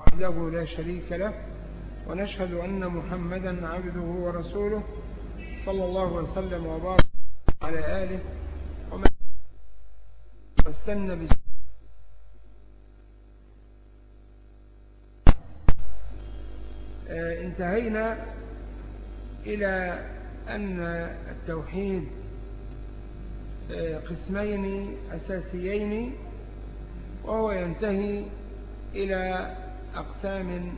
وحده لا شريك له ونشهد أن محمدا عبده ورسوله صلى الله وسلم وبارك على آله ومن واستنى بسنة انتهينا إلى أن التوحيد قسمين أساسيين وهو ينتهي إلى أقسام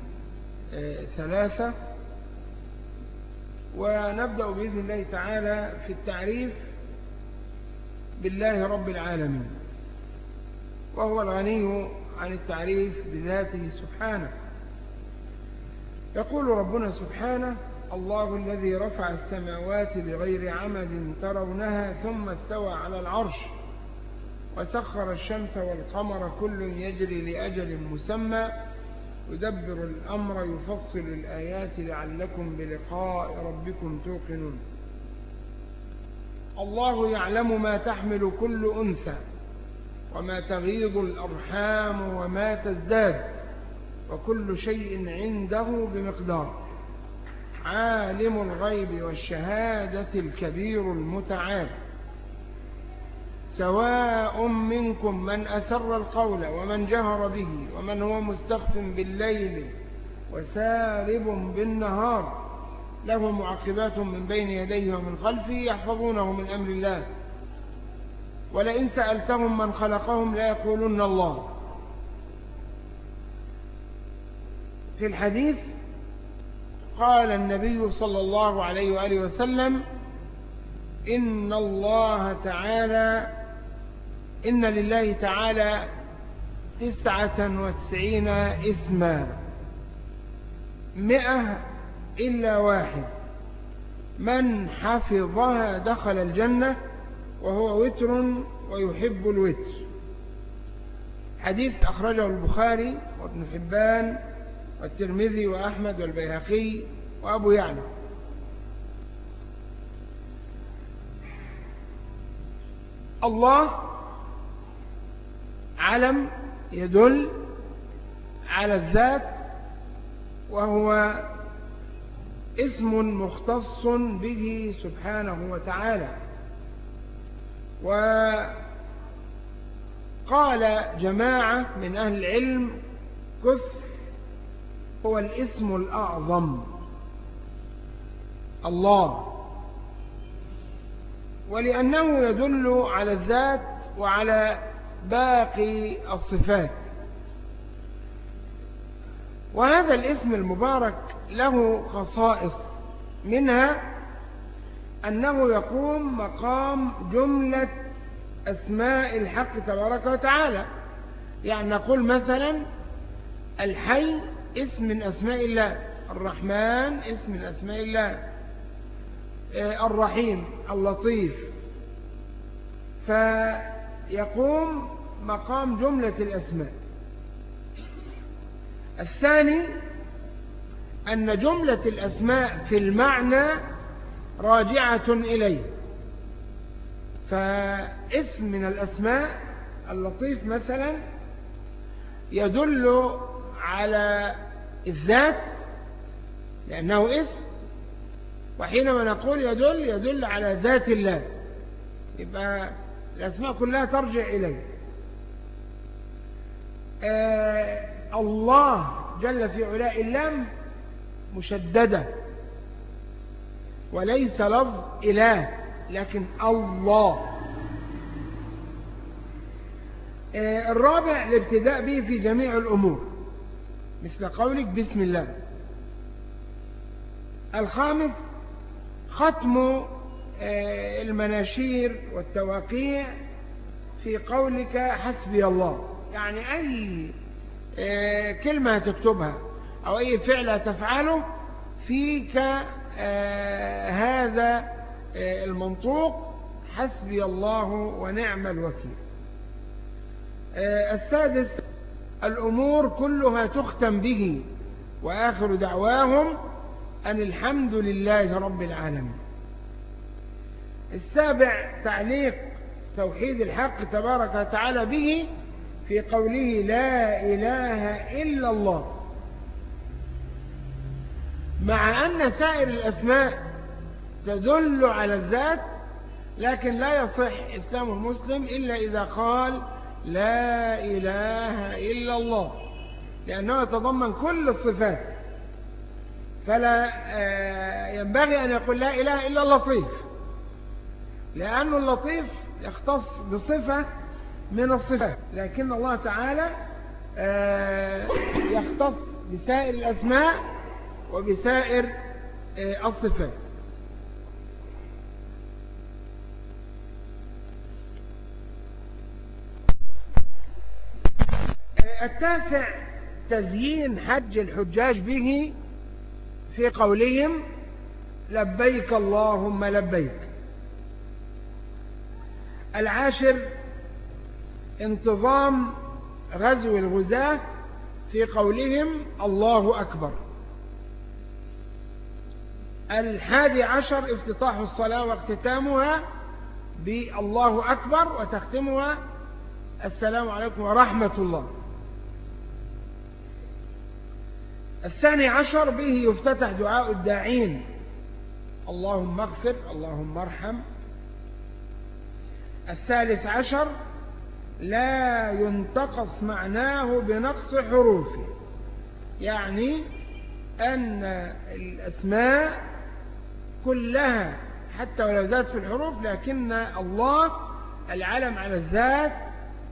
ثلاثة. ونبدأ بإذن الله تعالى في التعريف بالله رب العالمين وهو الغني عن التعريف بذاته سبحانه. يقول ربنا سبحانه الله الذي رفع السماوات بغير عمد ترونها ثم استوى على العرش وسخر الشمس والقمر كل يجري لأجل مسمى يدبر الأمر يفصل الآيات لعلكم بلقاء ربكم توقنون. الله يعلم ما تحمل كل أنثى وما تغيض الأرحام وما تزداد وكل شيء عنده بمقدار. عالم الغيب والشهادة الكبير المتعال. سواء منكم من أسر القول ومن جهر به ومن هو مستخف بالليل وسارب بالنهار له معقبات من بين يديه ومن خلفه يحفظونه من أمر الله. ولئن سألتهم من خلقهم لا يقولون الله. في الحديث قال النبي صلى الله عليه وآله وسلم إن الله تعالى إن لله تعالى تسعة وتسعين اسما مئة إلا واحد من حفظها دخل الجنة وهو وتر ويحب الوتر. حديث أخرجه البخاري وابن حبان والترمذي وأحمد والبيهقي وأبو يعلى. الله علم يدل على الذات وهو اسم مختص به سبحانه وتعالى. وقال جماعة من أهل العلم كثر هو الاسم الأعظم. الله. ولأنه يدل على الذات وعلى باقي الصفات. وهذا الاسم المبارك له خصائص منها أنه يقوم مقام جملة أسماء الحق تبارك وتعالى. يعني نقول مثلا الحي اسم من أسماء الله. الرحمن اسم من أسماء الله. الرحيم اللطيف. فيقوم مقام جملة الأسماء. الثاني أن جملة الأسماء في المعنى راجعة إليه. فاسم من الأسماء اللطيف مثلا يدل على الذات لأنه اسم. وحينما نقول يدل يدل على ذات الله. يبقى الأسماء كلها ترجع إليه. آه الله جل في علاء اللام مشددة. وليس لفظ إله لكن الله. آه الرابع الابتداء به في جميع الأمور. مثل قولك بسم الله. الخامس ختم المناشير والتواقيع في قولك حسبي الله. يعني أي كلمة تكتبها أو أي فعل تفعله فيك هذا المنطوق حسبي الله ونعم الوكيل. السادس الأمور كلها تختم به وآخر دعواهم أن الحمد لله رب العالمين. السابع تعليق توحيد الحق تبارك وتعالى به في قوله لا إله إلا الله. مع أن سائر الأسماء تدل على الذات لكن لا يصح إسلام المسلم إلا إذا قال لا إله إلا الله لأنه يتضمن كل الصفات. فلا ينبغي أن يقول لا إله إلا اللطيف لأن اللطيف يختص بصفة من الصفات. لكن الله تعالى يختص بسائر الأسماء وبسائر الصفات. التاسع تزيين حج الحجاج به في قولهم لبيك اللهم لبيك. العاشر انتظام غزو الغزاة في قولهم الله أكبر. الحادي عشر افتتاح الصلاة واختتامها بالله أكبر وتختمها. السلام عليكم ورحمة الله. الثاني عشر به يفتتح دعاء الداعين. اللهم اغفر اللهم ارحم. الثالث عشر لا ينتقص معناه بنقص حروفه. يعني أن الأسماء كلها حتى ولو زادت في الحروف لكن الله العلم على الذات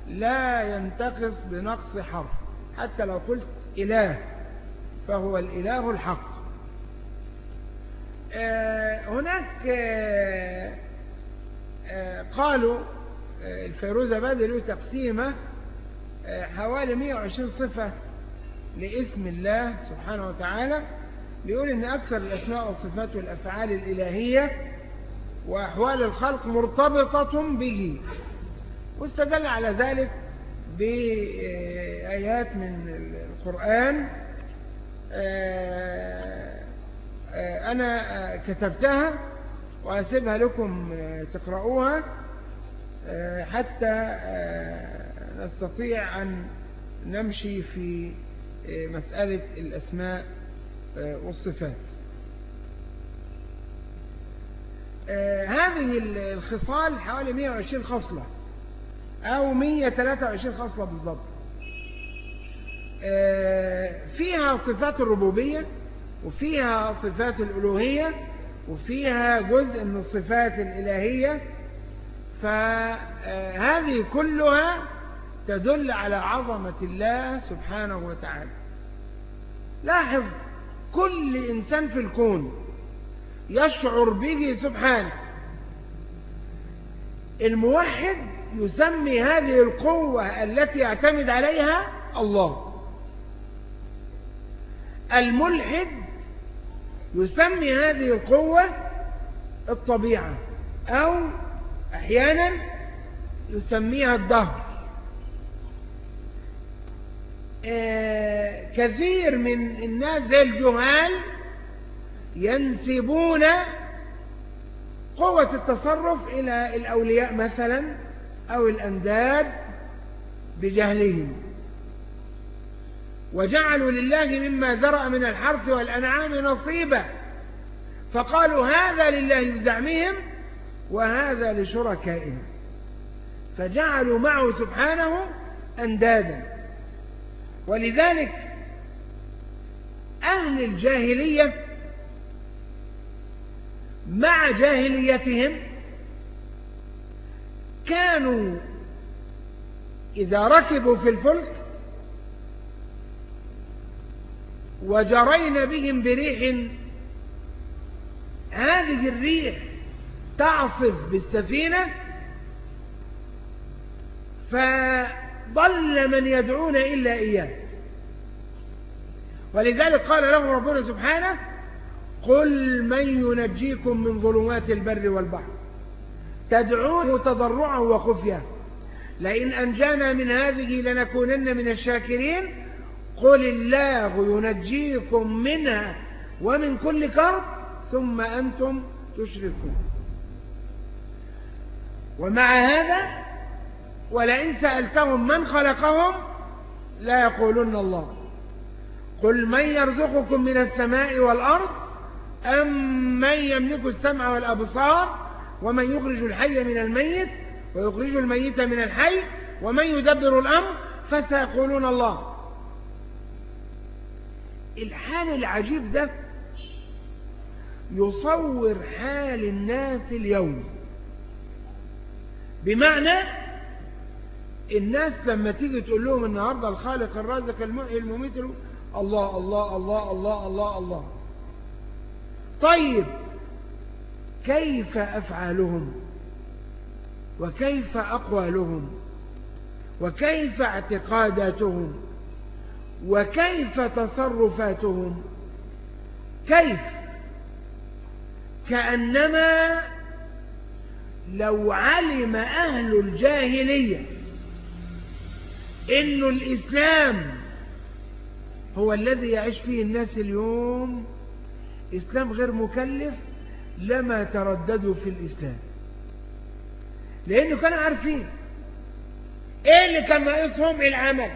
لا ينتقص بنقص حرف. حتى لو قلت إله فهو الإله الحق. هناك قالوا الفيروز بدل له تقسيمة حوالي 120 صفة لاسم الله سبحانه وتعالى. بيقول إن أكثر الأسماء والصفات والأفعال الإلهية وأحوال الخلق مرتبطة به. واستدل على ذلك بآيات من القرآن. أنا كتبتها وأسيبها لكم تقرؤوها حتى نستطيع أن نمشي في مسألة الأسماء والصفات. هذه الخصال حوالي 120 خصلة أو 123 خصلة بالضبط. فيها صفات الربوبية وفيها صفات الألوهية وفيها جزء من الصفات الإلهية. فهذه كلها تدل على عظمة الله سبحانه وتعالى. لاحظ كل إنسان في الكون يشعر به سبحانه. الموحد يسمي هذه القوة التي يعتمد عليها الله. الملحد يسمي هذه القوة الطبيعة أو أحيانا يسميها الدهر آه كثير من الناس زي الجهال ينسبون قوة التصرف إلى الأولياء مثلا أو الأنداد بجهلهم. وجعلوا لله مما ذرأ من الحرث والأنعام نصيبا. فقالوا هذا لله بزعمهم وهذا لشركائهم. فجعلوا معه سبحانه أندادا. ولذلك أهل الجاهلية مع جاهليتهم كانوا إذا ركبوا في الفلك وجرين بهم بريح. هذه الريح تعصف بالسفينة فضل من يدعون إلا إياه. ولذلك قال له ربنا سبحانه قل من ينجيكم من ظلمات البر والبحر. تدعوه تضرعا وخفيا. لئن أنجانا من هذه لنكونن من الشاكرين. قل الله ينجيكم منها ومن كل كرب ثم أنتم تشركون. ومع هذا ولئن سألتهم من خلقهم لا يقولون الله. قل من يرزقكم من السماء والأرض أم من يملك السمع والأبصار ومن يخرج الحي من الميت ويخرج الميت من الحي ومن يدبر الأمر فسيقولون الله. الحال العجيب ده يصور حال الناس اليوم. بمعنى الناس لما تيجي تقول لهم النهاردة الخالق الرازق المميت الله الله الله الله الله الله. طيب كيف أفعالهم؟ وكيف أقوالهم؟ وكيف اعتقاداتهم؟ وكيف تصرفاتهم؟ كيف؟ كأنما لو علم أهل الجاهلية إن الإسلام هو الذي يعيش فيه الناس اليوم إسلام غير مكلف لما ترددوا في الإسلام. لأنه كانوا عارفين إيه اللي كان ناقصهم؟ العمل.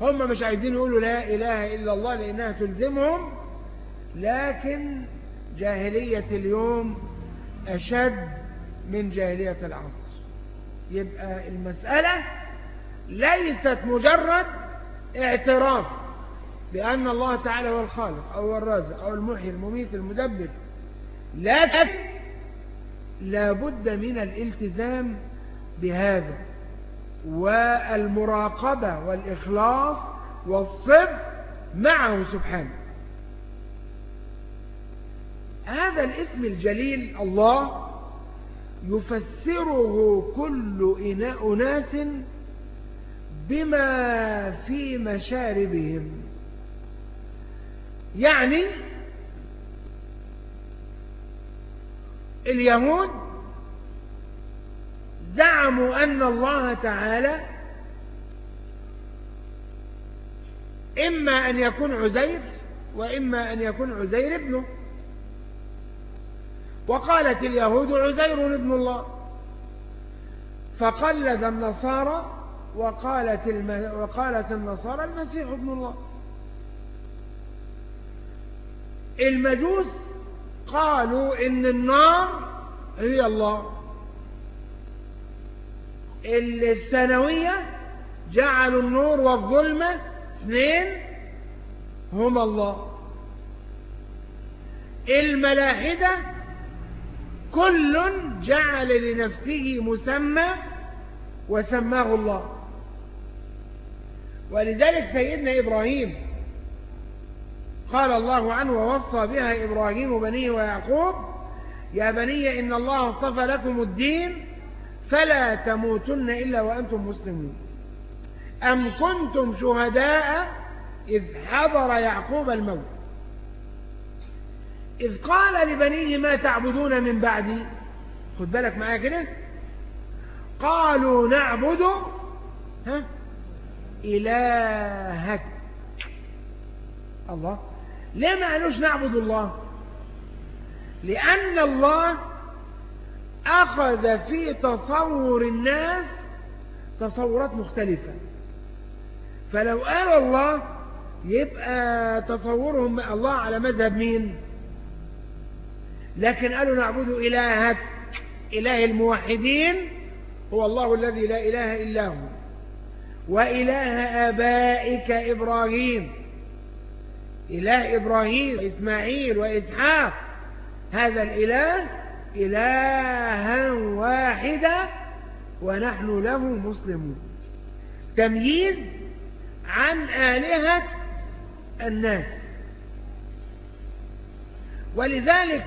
هم مش عايزين يقولوا لا إله إلا الله لأنها تلزمهم لكن جاهلية اليوم أشد من جاهلية العصر. يبقى المسألة ليست مجرد اعتراف بأن الله تعالى هو الخالق أو الرازق أو المحيي المميت المدبر لكن لابد من الالتزام بهذا. والمراقبة والإخلاص والصدق معه سبحانه. هذا الاسم الجليل الله يفسره كل أناس بما في مشاربهم. يعني اليهود زعموا أن الله تعالى إما أن يكون عزير وإما أن يكون عزير ابنه وقالت اليهود عزير ابن الله. فقلد النصارى وقالت, الم... وقالت النصارى المسيح ابن الله. المجوس قالوا إن النار هي الله. الثانوية جعلوا النور والظلمة اثنين هما الله. الملاحدة كل جعل لنفسه مسمى وسماه الله. ولذلك سيدنا إبراهيم قال الله عنه ووصى بها إبراهيم بنيه ويعقوب يا بني إن الله اصطفى لكم الدين فلا تموتن إلا وأنتم مسلمون. أم كنتم شهداء؟ إذ حضر يعقوب الموت. إذ قال لبنيه ما تعبدون من بعدي؟ خد بالك معايا كده. قالوا نعبد ها؟ إلهك. الله. ليه ما قالوش نعبد الله؟ لأن الله أخذ في تصور الناس تصورات مختلفة. فلو قال الله يبقى تصورهم الله على مذهب مين؟ لكن قالوا نعبد إلهك إله الموحدين هو الله الذي لا إله إلا هو. وإله آبائك إبراهيم. إله إبراهيم وإسماعيل وإسحاق. هذا الإله إلها واحدا ونحن له مسلمون. تمييز عن آلهة الناس. ولذلك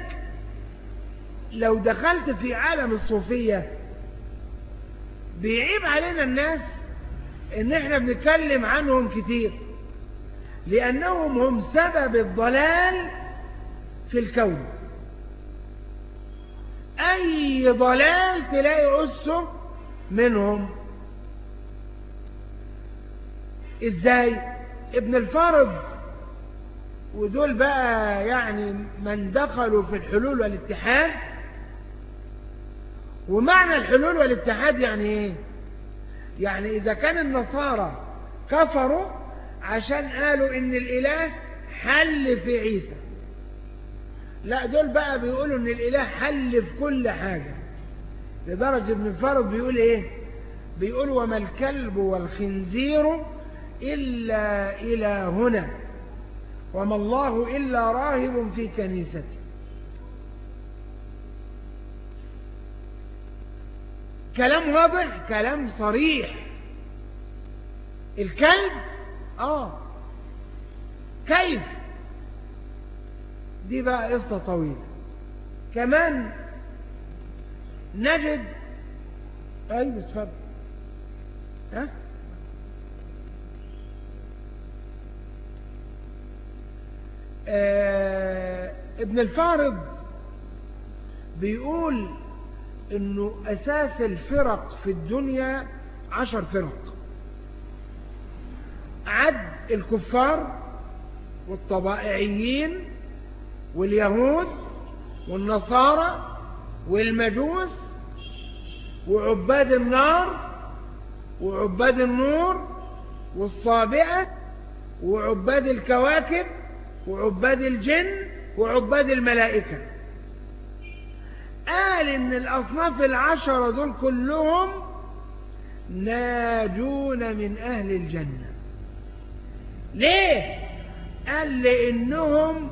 لو دخلت في عالم الصوفية بيعيب علينا الناس إن إحنا بنتكلم عنهم كتير لأنهم هم سبب الضلال في الكون. أي ضلال تلاقي اسه منهم. إزاي؟ ابن الفرد ودول بقى يعني من دخلوا في الحلول والاتحاد. ومعنى الحلول والاتحاد يعني إيه؟ يعني إذا كان النصارى كفروا عشان قالوا إن الإله حل في عيسى. لا دول بقى بيقولوا إن الإله حل في كل حاجة لدرجة ابن الفارض بيقول إيه؟ بيقول وما الكلب والخنزير إلا إلى هنا وما الله إلا راهب في كنيسته. كلام واضح كلام صريح. الكلب؟ آه. كيف؟ دي بقى قصة طويلة. كمان نجد أيوه اتفضل. ها؟ آه ابن الفارض بيقول إنه أساس الفرق في الدنيا عشر فرق. عد الكفار والطبائعيين واليهود والنصارى والمجوس وعباد النار وعباد النور والصابئة وعباد الكواكب وعباد الجن وعباد الملائكة. قال إن الأصناف العشرة دول كلهم ناجون من أهل الجنة. ليه؟ قال لأنهم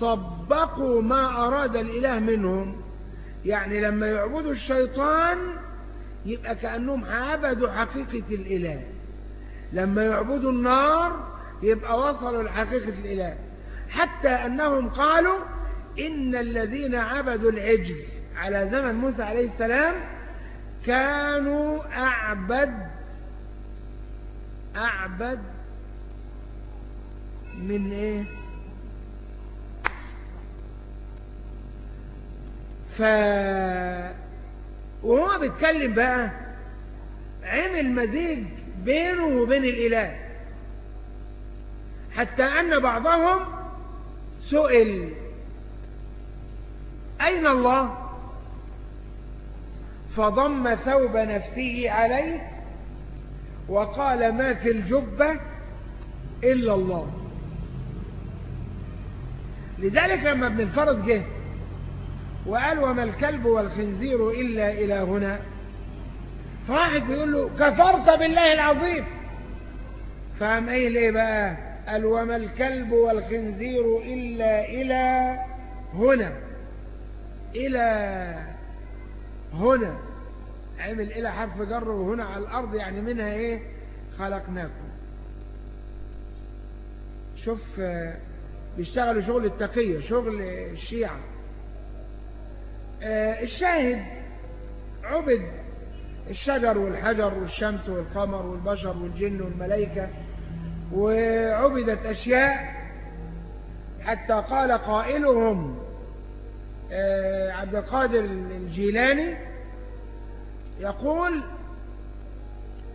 طبقوا ما أراد الإله منهم. يعني لما يعبدوا الشيطان يبقى كأنهم عبدوا حقيقة الإله. لما يعبدوا النار يبقى وصلوا لحقيقة الإله. حتى أنهم قالوا إن الذين عبدوا العجل على زمن موسى عليه السلام كانوا أعبد أعبد من إيه؟ ف وهو بيتكلم بقى عمل مزيج بينه وبين الإله. حتى أن بعضهم سئل أين الله؟ فضم ثوب نفسه عليه وقال ما في الجبة إلا الله. لذلك لما ابن الفرد جه وقال وما الكلب والخنزير إلا إلى هنا. فواحد بيقول له كفرت بالله العظيم. فقام قايل إيه بقى؟ قال وما الكلب والخنزير إلا إلى هنا. إلى هنا. عمل إلى حرف جر وهنا على الأرض يعني منها إيه؟ خلقناكم. شوف بيشتغلوا شغل التقية شغل الشيعة. الشاهد عبد الشجر والحجر والشمس والقمر والبشر والجن والملائكة وعبدت أشياء حتى قال قائلهم عبد القادر الجيلاني يقول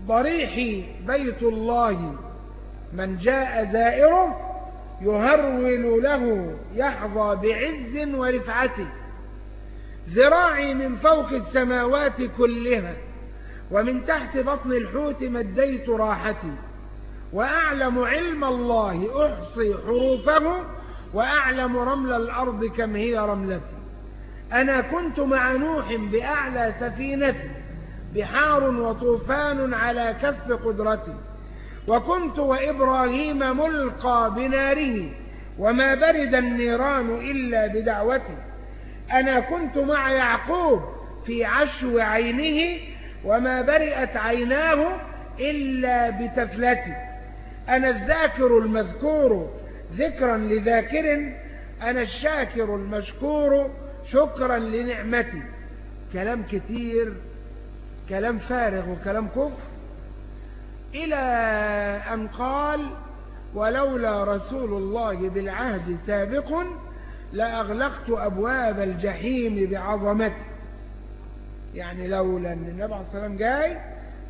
ضريحي بيت الله من جاء زائره يهرول له يحظى بعز ورفعته. ذراعي من فوق السماوات كلها ومن تحت بطن الحوت مديت راحتي. وأعلم علم الله أحصي حروفه وأعلم رمل الأرض كم هي رملتي. أنا كنت مع نوح بأعلى سفينتي بحار وطوفان على كف قدرتي. وكنت وإبراهيم ملقى بناره وما برد النيران إلا بدعوتي. أنا كنت مع يعقوب في عشو عينه وما برئت عيناه إلا بتفلتي أنا الذاكر المذكور ذكرا لذاكر أنا الشاكر المشكور شكرا لنعمتي. كلام كتير كلام فارغ وكلام كفر. إلى أن قال ولولا رسول الله بالعهد سابق لأغلقت أبواب الجحيم بعظمته. يعني لولا أن النبي عليه الصلاة والسلام جاي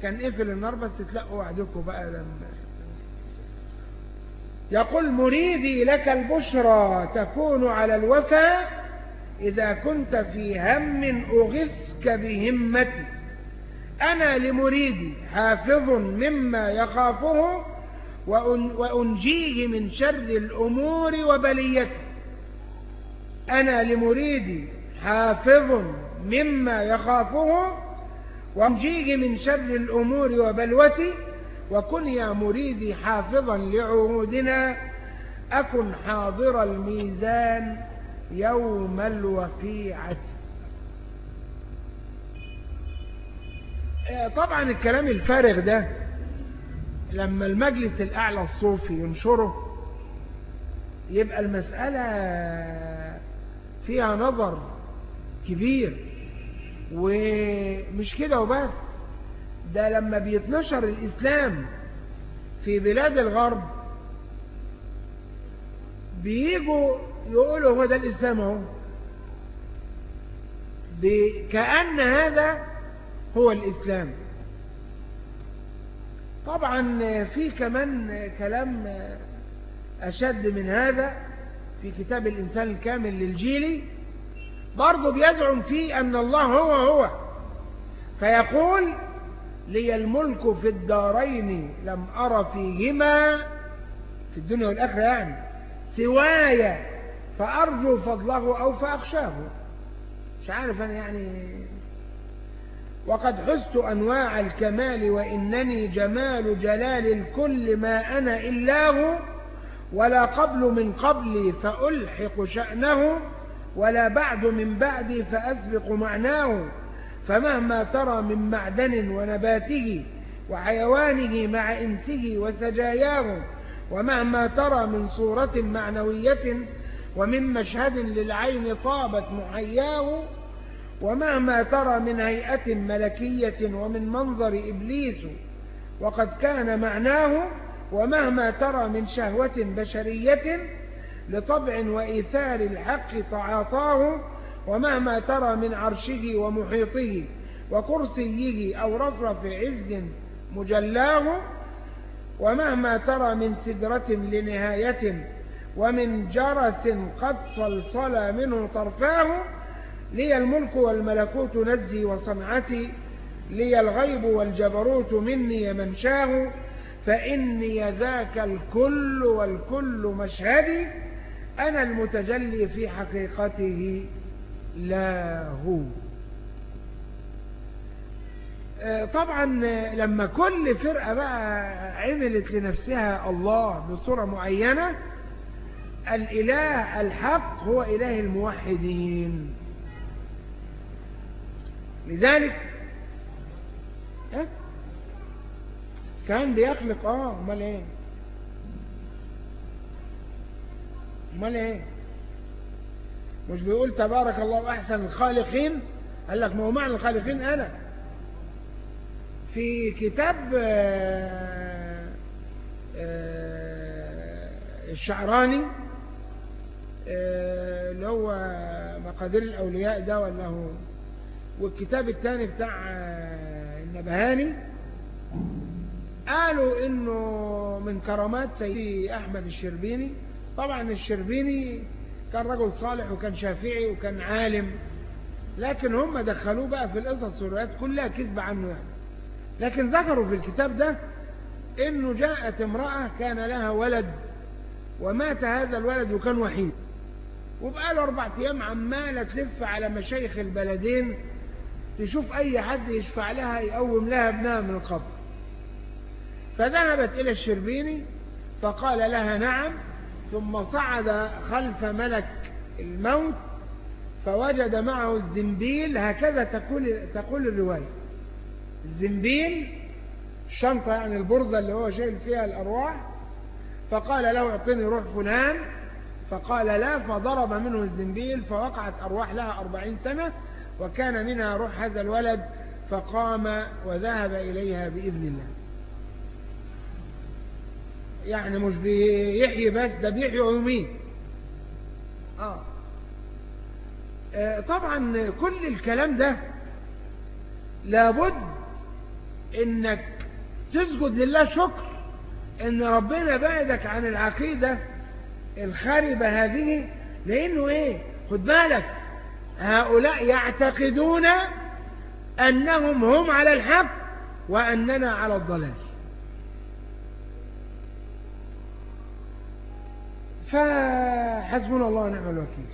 كان قفل النار بس تلاقوا وحدكم بقى لما يقول مريدي لك البشرى تكون على الوفا إذا كنت في هم أغثك بهمتي. أنا لمريدي حافظ مما يخافه وأنجيه من شر الأمور وبليته. أنا لمريدي حافظ مما يخافه وأنجيه من شر الأمور وبلوتي وكن يا مريدي حافظا لعهودنا أكن حاضر الميزان يوم الوقيعة طبعا الكلام الفارغ ده لما المجلس الأعلى الصوفي ينشره يبقى المسألة فيها نظر كبير. ومش كده وبس ده لما بيتنشر الإسلام في بلاد الغرب بيجوا يقولوا هو ده الإسلام أهو. كأن هذا هو الإسلام. طبعا في كمان كلام أشد من هذا. في كتاب الإنسان الكامل للجيلي برضه بيزعم فيه أن الله هو هو. فيقول لي الملك في الدارين لم أرى فيهما في الدنيا والآخرة يعني سواي فأرجو فضله أو فأخشاه. مش عارف أنا يعني وقد حزت أنواع الكمال وإنني جمال جلال الكل ما أنا إلاه ولا قبل من قبلي فألحق شأنه ولا بعد من بعدي فأسبق معناه. فمهما ترى من معدن ونباته وحيوانه مع إنسه وسجاياه ومهما ترى من صورة معنوية ومن مشهد للعين طابت محياه ومهما ترى من هيئة ملكية ومن منظر إبليس وقد كان معناه ومهما ترى من شهوة بشرية لطبع وإيثار الحق تعاطاه ومهما ترى من عرشه ومحيطه وكرسيه أو رفرف عز مجلاه ومهما ترى من سدرة لنهاية ومن جرس قد صلصل منه طرفاه لي الملك والملكوت نزي وصنعتي لي الغيب والجبروت مني منشاه فإني ذاك الكل والكل مشهدي أنا المتجلي في حقيقته لا هو. طبعا لما كل فرقة بقى عملت لنفسها الله بصورة معينة الإله الحق هو إله الموحدين. لذلك كان بيخلق آه أمال إيه؟ أمال إيه؟ مش بيقول تبارك الله أحسن الخالقين؟ قال لك ما هو معنى الخالقين أنا. في كتاب الشعراني اللي هو مقادير الأولياء ده ولا هو؟ والكتاب الثاني بتاع النبهاني. قالوا إنه من كرامات سيدي أحمد الشربيني. طبعا الشربيني كان رجل صالح وكان شافعي وكان عالم لكن هم دخلوه بقى في القصص والروايات كلها كذب عنه يعني. لكن ذكروا في الكتاب ده إنه جاءت امرأة كان لها ولد ومات هذا الولد وكان وحيد. وبقى له أربع أيام عمالة تلف على مشايخ البلدين تشوف أي حد يشفع لها يقوم لها ابنها من القبر. فذهبت إلى الشربيني فقال لها نعم ثم صعد خلف ملك الموت فوجد معه الزنبيل هكذا تقول, تقول الرواية. الزنبيل الشنطة يعني البرزة اللي هو شايل فيها الأرواح فقال له اعطني روح فلان. فقال لا فضرب منه الزنبيل فوقعت أرواح لها أربعين سنة وكان منها روح هذا الولد فقام وذهب إليها بإذن الله. يعني مش بيحيي بس ده بيحيي ويميت آه. آه طبعا كل الكلام ده لابد إنك تسجد لله شكر إن ربنا بعدك عن العقيدة الخاربة هذه لأنه إيه؟ خد بالك هؤلاء يعتقدون أنهم هم على الحق وأننا على الضلال. فحسبنا الله ونعم الوكيل.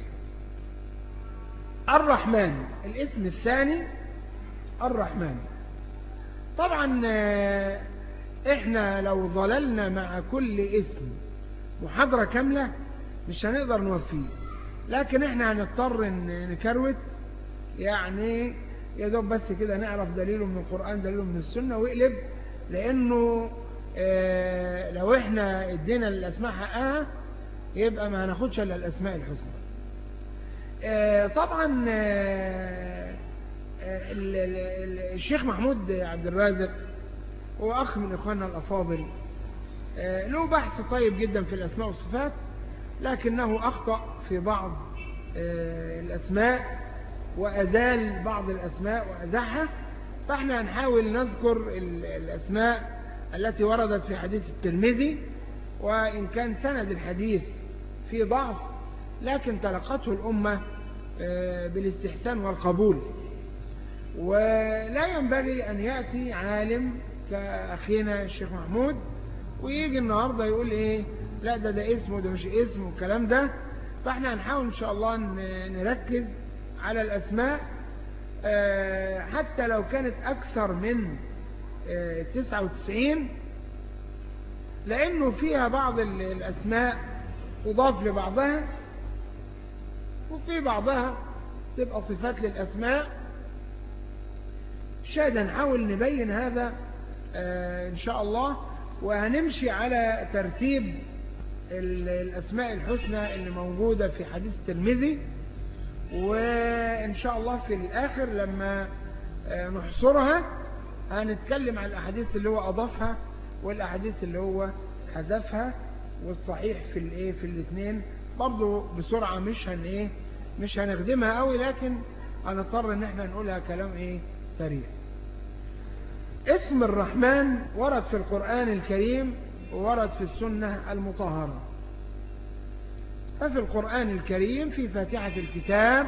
الرحمن الاسم الثاني الرحمن. طبعا إحنا لو ظللنا مع كل اسم محاضرة كاملة مش هنقدر نوفيه. لكن إحنا هنضطر نكروت يعني يا دوب بس كده نعرف دليله من القرآن دليله من السنة ويقلب. لأنه آه لو إحنا ادينا الأسماء حقها يبقى ما هناخدش إلا الأسماء الحسنى. آه طبعا آه الشيخ محمود عبد الرازق هو أخ من إخواننا الأفاضل. له بحث طيب جدا في الأسماء والصفات لكنه أخطأ في بعض الأسماء وأزال بعض الأسماء وأزحها. فإحنا هنحاول نذكر الأسماء التي وردت في حديث الترمذي. وإن كان سند الحديث في ضعف لكن تلقته الأمة بالاستحسان والقبول. ولا ينبغي أن يأتي عالم كأخينا الشيخ محمود ويجي النهاردة يقول إيه لا ده ده اسم وده مش اسم والكلام ده. فإحنا هنحاول إن شاء الله نركز على الأسماء. حتى لو كانت أكثر من 99 لأنه فيها بعض الأسماء تضاف لبعضها وفي بعضها تبقى صفات للأسماء. شاهد هنحاول نبين هذا آه إن شاء الله. وهنمشي على ترتيب الأسماء الحسنى اللي موجودة في حديث الترمذي. وإن شاء الله في الآخر لما آه نحصرها هنتكلم عن الأحاديث اللي هو أضافها والأحاديث اللي هو حذفها والصحيح في الايه في الاثنين برضه بسرعة مش هن إيه مش هنخدمها قوي لكن هنضطر إن إحنا نقولها كلام إيه سريع. اسم الرحمن ورد في القرآن الكريم وورد في السنة المطهرة. ففي القرآن الكريم في فاتحة الكتاب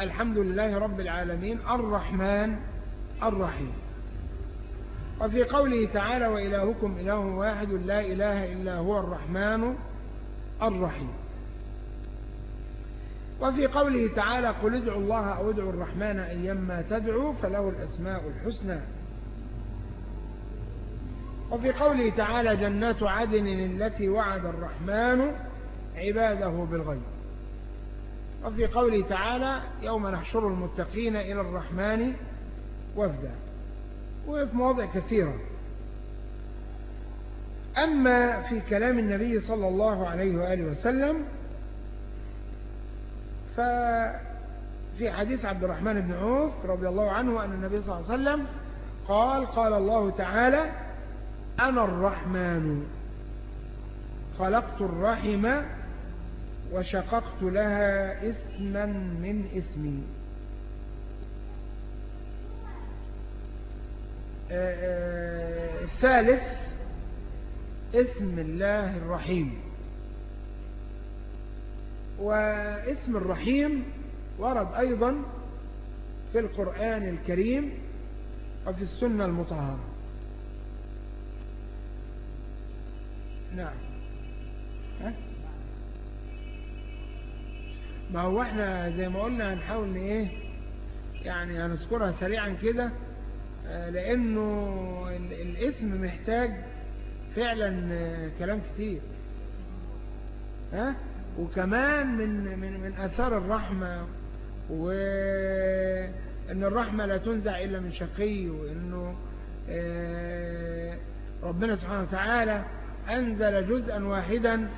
الحمد لله رب العالمين الرحمن الرحيم. وفي قوله تعالى وإلهكم إله واحد لا إله إلا هو الرحمن الرحيم. وفي قوله تعالى قل ادعوا الله أو ادعوا الرحمن أيما تدعوا فله الأسماء الحسنى. وفي قوله تعالى جنات عدن التي وعد الرحمن عباده بالغيب. وفي قوله تعالى يوم نحشر المتقين إلى الرحمن وفدا. وفي مواضع كثيرة. أما في كلام النبي صلى الله عليه وآله وسلم ففي حديث عبد الرحمن بن عوف رضي الله عنه أن النبي صلى الله عليه وسلم قال قال الله تعالى أنا الرحمن خلقت الرحم وشققت لها اسما من اسمي. الثالث اسم الله الرحيم. واسم الرحيم ورد أيضا في القرآن الكريم وفي السنة المطهرة. نعم. ها؟ ما هو إحنا زي ما قلنا هنحاول إيه؟ يعني هنذكرها سريعا كده. لأنه الاسم محتاج فعلا كلام كتير. ها؟ وكمان من من من أثار الرحمة وإن الرحمة لا تنزع إلا من شقي وإنه ربنا سبحانه وتعالى أنزل جزءا واحدا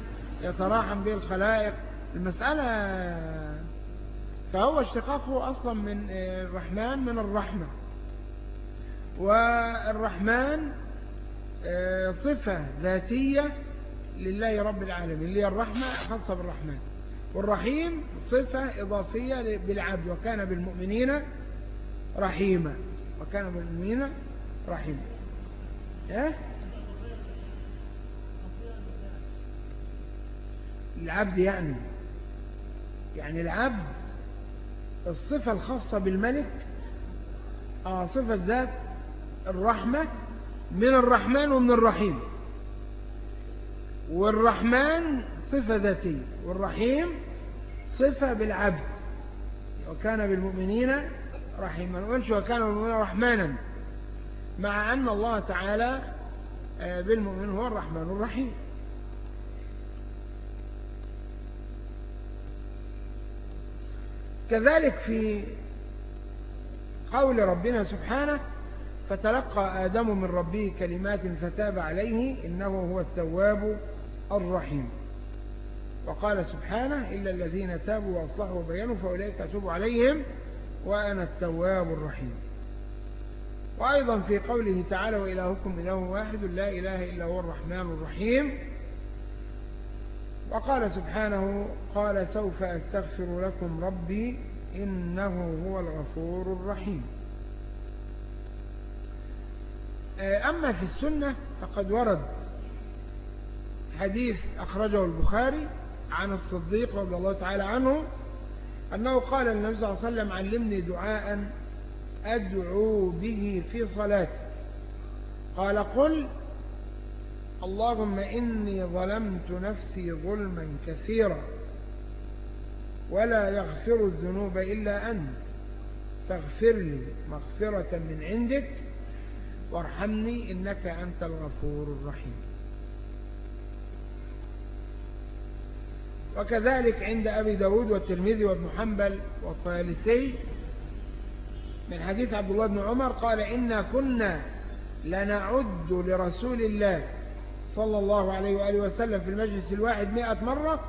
يتراحم به الخلائق. المسألة فهو اشتقاقه أصلا من الرحمن من الرحمة. والرحمن صفة ذاتية لله رب العالمين اللي هي الرحمة خاصة بالرحمن والرحيم صفة إضافية بالعبد وكان بالمؤمنين رحيما وكان بالمؤمنين رحيما آه؟ العبد يعني يعني العبد الصفة الخاصة بالملك آه صفة ذات الرحمة من الرحمن ومن الرحيم. والرحمن صفة ذاتية والرحيم صفة بالعبد. وكان بالمؤمنين رحيما. وقالش وكان بالمؤمنين رحمانا مع أن الله تعالى آه، بالمؤمن هو الرحمن الرحيم. كذلك في قول ربنا سبحانه فتلقى آدم من ربه كلمات فتاب عليه إنه هو التواب الرحيم. وقال سبحانه إلا الذين تابوا وأصلحوا وبينوا فأولئك أتوب عليهم وأنا التواب الرحيم. وأيضا في قوله تعالى وإلهكم إله واحد لا إله إلا هو الرحمن الرحيم. وقال سبحانه قال سوف أستغفر لكم ربي إنه هو الغفور الرحيم آه، أما في السنة فقد ورد حديث أخرجه البخاري عن الصديق رضي الله تعالى عنه أنه قال النبي صلى الله عليه وسلم علمني دعاء أدعو به في صلاتي قال قل اللهم إني ظلمت نفسي ظلما كثيرا ولا يغفر الذنوب إلا أنت فاغفر لي مغفرة من عندك وارحمني إنك أنت الغفور الرحيم. وكذلك عند أبي داود والترمذي وابن حنبل والطيالسي من حديث عبد الله بن عمر قال إنا كنا لنعد لرسول الله صلى الله عليه وآله وسلم في المجلس الواحد مئة مرة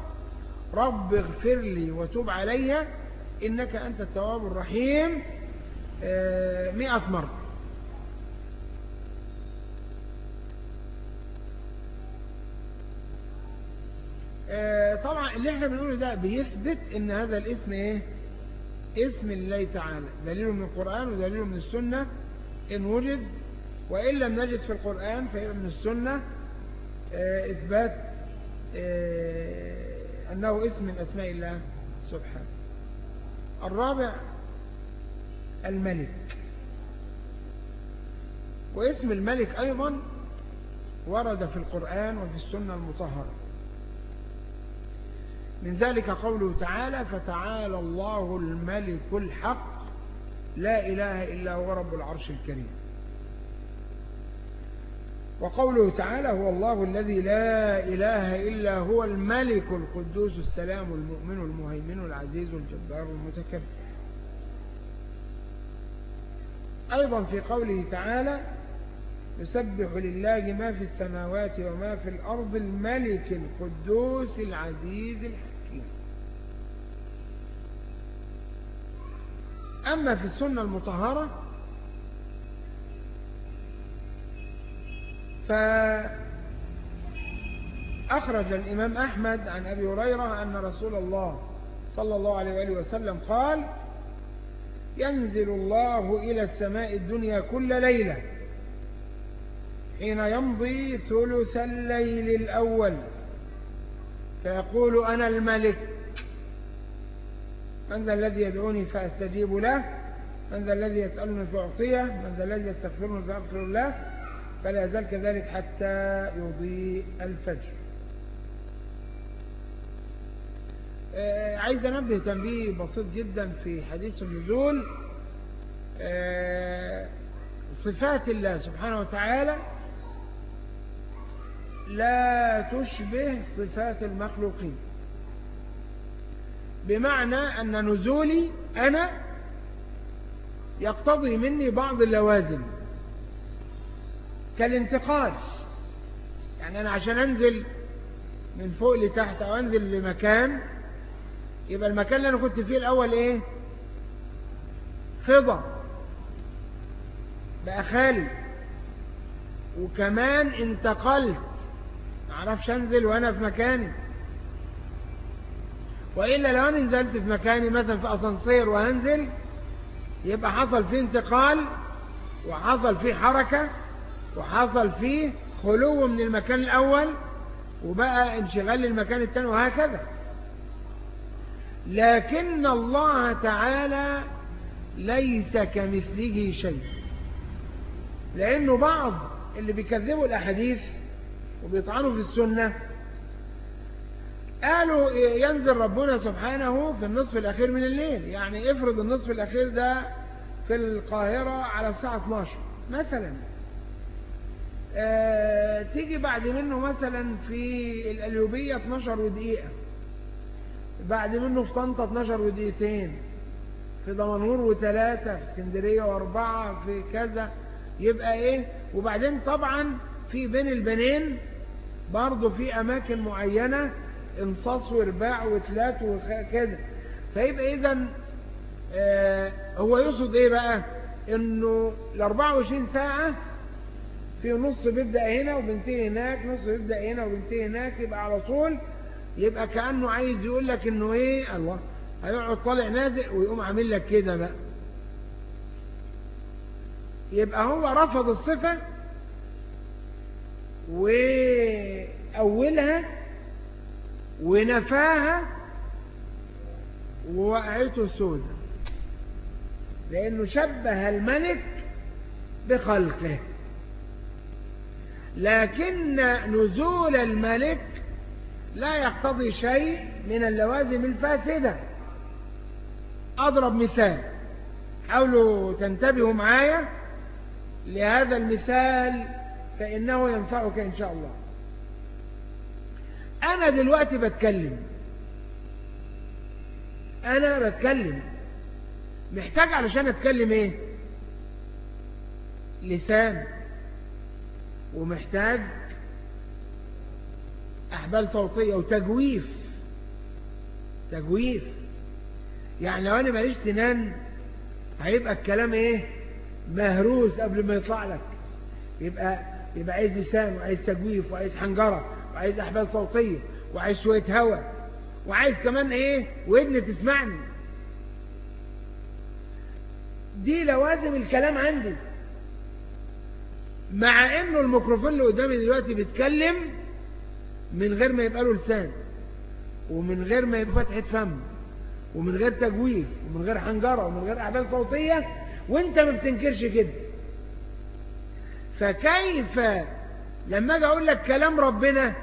رب اغفر لي وتوب علي إنك أنت التواب الرحيم آه، مئة مرة آه، طبعا اللي إحنا بنقوله ده بيثبت إن هذا الاسم إيه؟ اسم الله تعالى. دليل من القرآن ودليل من السنة. إن وجد وإن لم نجد في القرآن فيبقى من السنة. آه، إثبات آه، أنه اسم من أسماء الله سبحانه. الرابع الملك. واسم الملك أيضا ورد في القرآن وفي السنة المطهرة. من ذلك قوله تعالى فتعالى الله الملك الحق لا إله إلا هو رب العرش الكريم. وقوله تعالى هو الله الذي لا إله إلا هو الملك القدوس السلام المؤمن المهيمن العزيز الجبار المتكبر. أيضا في قوله تعالى يسبح لله ما في السماوات وما في الأرض الملك القدوس العزيز الحكيم. أما في السنة المطهرة فأخرج الإمام أحمد عن أبي هريرة أن رسول الله صلى الله عليه وآله وسلم قال ينزل الله إلى السماء الدنيا كل ليلة حين يمضي ثلث الليل الأول. فيقول أنا الملك. من ذا الذي يدعوني فأستجيب له من ذا الذي يسألني فأعطيه من ذا الذي يستغفرني فأغفر له. فلا يزال كذلك حتى يضيء الفجر. آه عايز أنبه تنبيه بسيط جدا في حديث النزول. آه صفات الله سبحانه وتعالى لا تشبه صفات المخلوقين. بمعنى أن نزولي أنا يقتضي مني بعض اللوازم. كالانتقال. يعني أنا عشان أنزل من فوق لتحت أو أنزل لمكان يبقى المكان اللي أنا كنت فيه الأول إيه؟ فضة بقى خالي. وكمان انتقلت. معرفش أنزل وأنا في مكاني. وإلا لو نزلت في مكاني مثلا في أسانسير وهنزل يبقى حصل فيه انتقال وحصل فيه حركة وحصل فيه خلو من المكان الأول وبقى انشغال للمكان الثاني وهكذا. لكن الله تعالى ليس كمثله شيء. لأنه بعض اللي بيكذبوا الأحاديث وبيطعنوا في السنة قالوا ينزل ربنا سبحانه في النصف الأخير من الليل. يعني افرض النصف الأخير ده في القاهرة على الساعة 12 مثلا. آه تيجي بعد منه مثلا في الأليوبية 12 ودقيقة. بعد منه في طنطا 12 ودقيقتين. في دمنهور وثلاثة في اسكندرية وأربعة في كذا. يبقى إيه؟ وبعدين طبعا في بين البنين برضه في أماكن معينة انصاص ورباع وثلاث وكذا. فيبقى اذا آه هو يقصد إيه بقى؟ إنه ال 24 ساعة في نص بيبدأ هنا وبنتهي هناك نص بيبدأ هنا وبنتهي هناك يبقى على طول يبقى كأنه عايز يقول لك إنه إيه؟ الله. هيقعد طالع نازل ويقوم عامل لك كده بقى. يبقى هو رفض الصفة وأولها ونفاها ووقعته سودة لأنه شبه الملك بخلقه. لكن نزول الملك لا يقتضي شيء من اللوازم الفاسدة. أضرب مثال. حاولوا تنتبهوا معايا لهذا المثال فإنه ينفعك إن شاء الله. أنا دلوقتي بتكلم. أنا بتكلم. محتاج علشان أتكلم إيه؟ لسان. ومحتاج أحبال صوتية وتجويف. تجويف. يعني لو أنا ماليش سنان هيبقى الكلام إيه؟ مهروس قبل ما يطلع لك. يبقى يبقى عايز لسان وعايز تجويف وعايز حنجرة. وعايز أحبال صوتية وعايز شوية هواء وعايز كمان إيه؟ ودن تسمعني. دي لوازم الكلام عندي. مع إنه الميكروفون اللي قدامي دلوقتي بيتكلم من غير ما يبقى له لسان ومن غير ما يبقى فتحة فم ومن غير تجويف ومن غير حنجرة ومن غير أحبال صوتية وأنت ما بتنكرش كده. فكيف لما أجي أقول لك كلام ربنا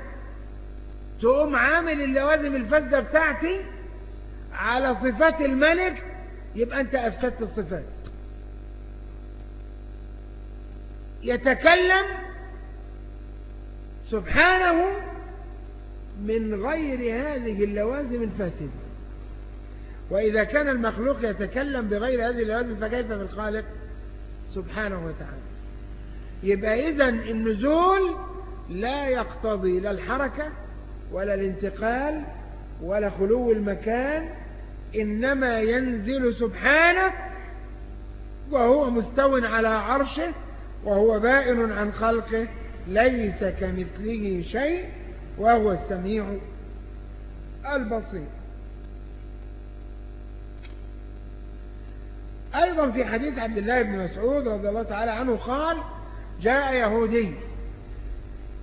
تقوم عامل اللوازم الفاسدة بتاعتي على صفات الملك يبقى أنت أفسدت الصفات. يتكلم سبحانه من غير هذه اللوازم الفاسدة. وإذا كان المخلوق يتكلم بغير هذه اللوازم فكيف بالخالق؟ سبحانه وتعالى. يبقى إذا النزول لا يقتضي لا الحركة ولا الانتقال ولا خلو المكان إنما ينزل سبحانه وهو مستو على عرشه وهو بائن عن خلقه ليس كمثله شيء وهو السميع البصير. أيضا في حديث عبد الله بن مسعود رضي الله تعالى عنه قال جاء يهودي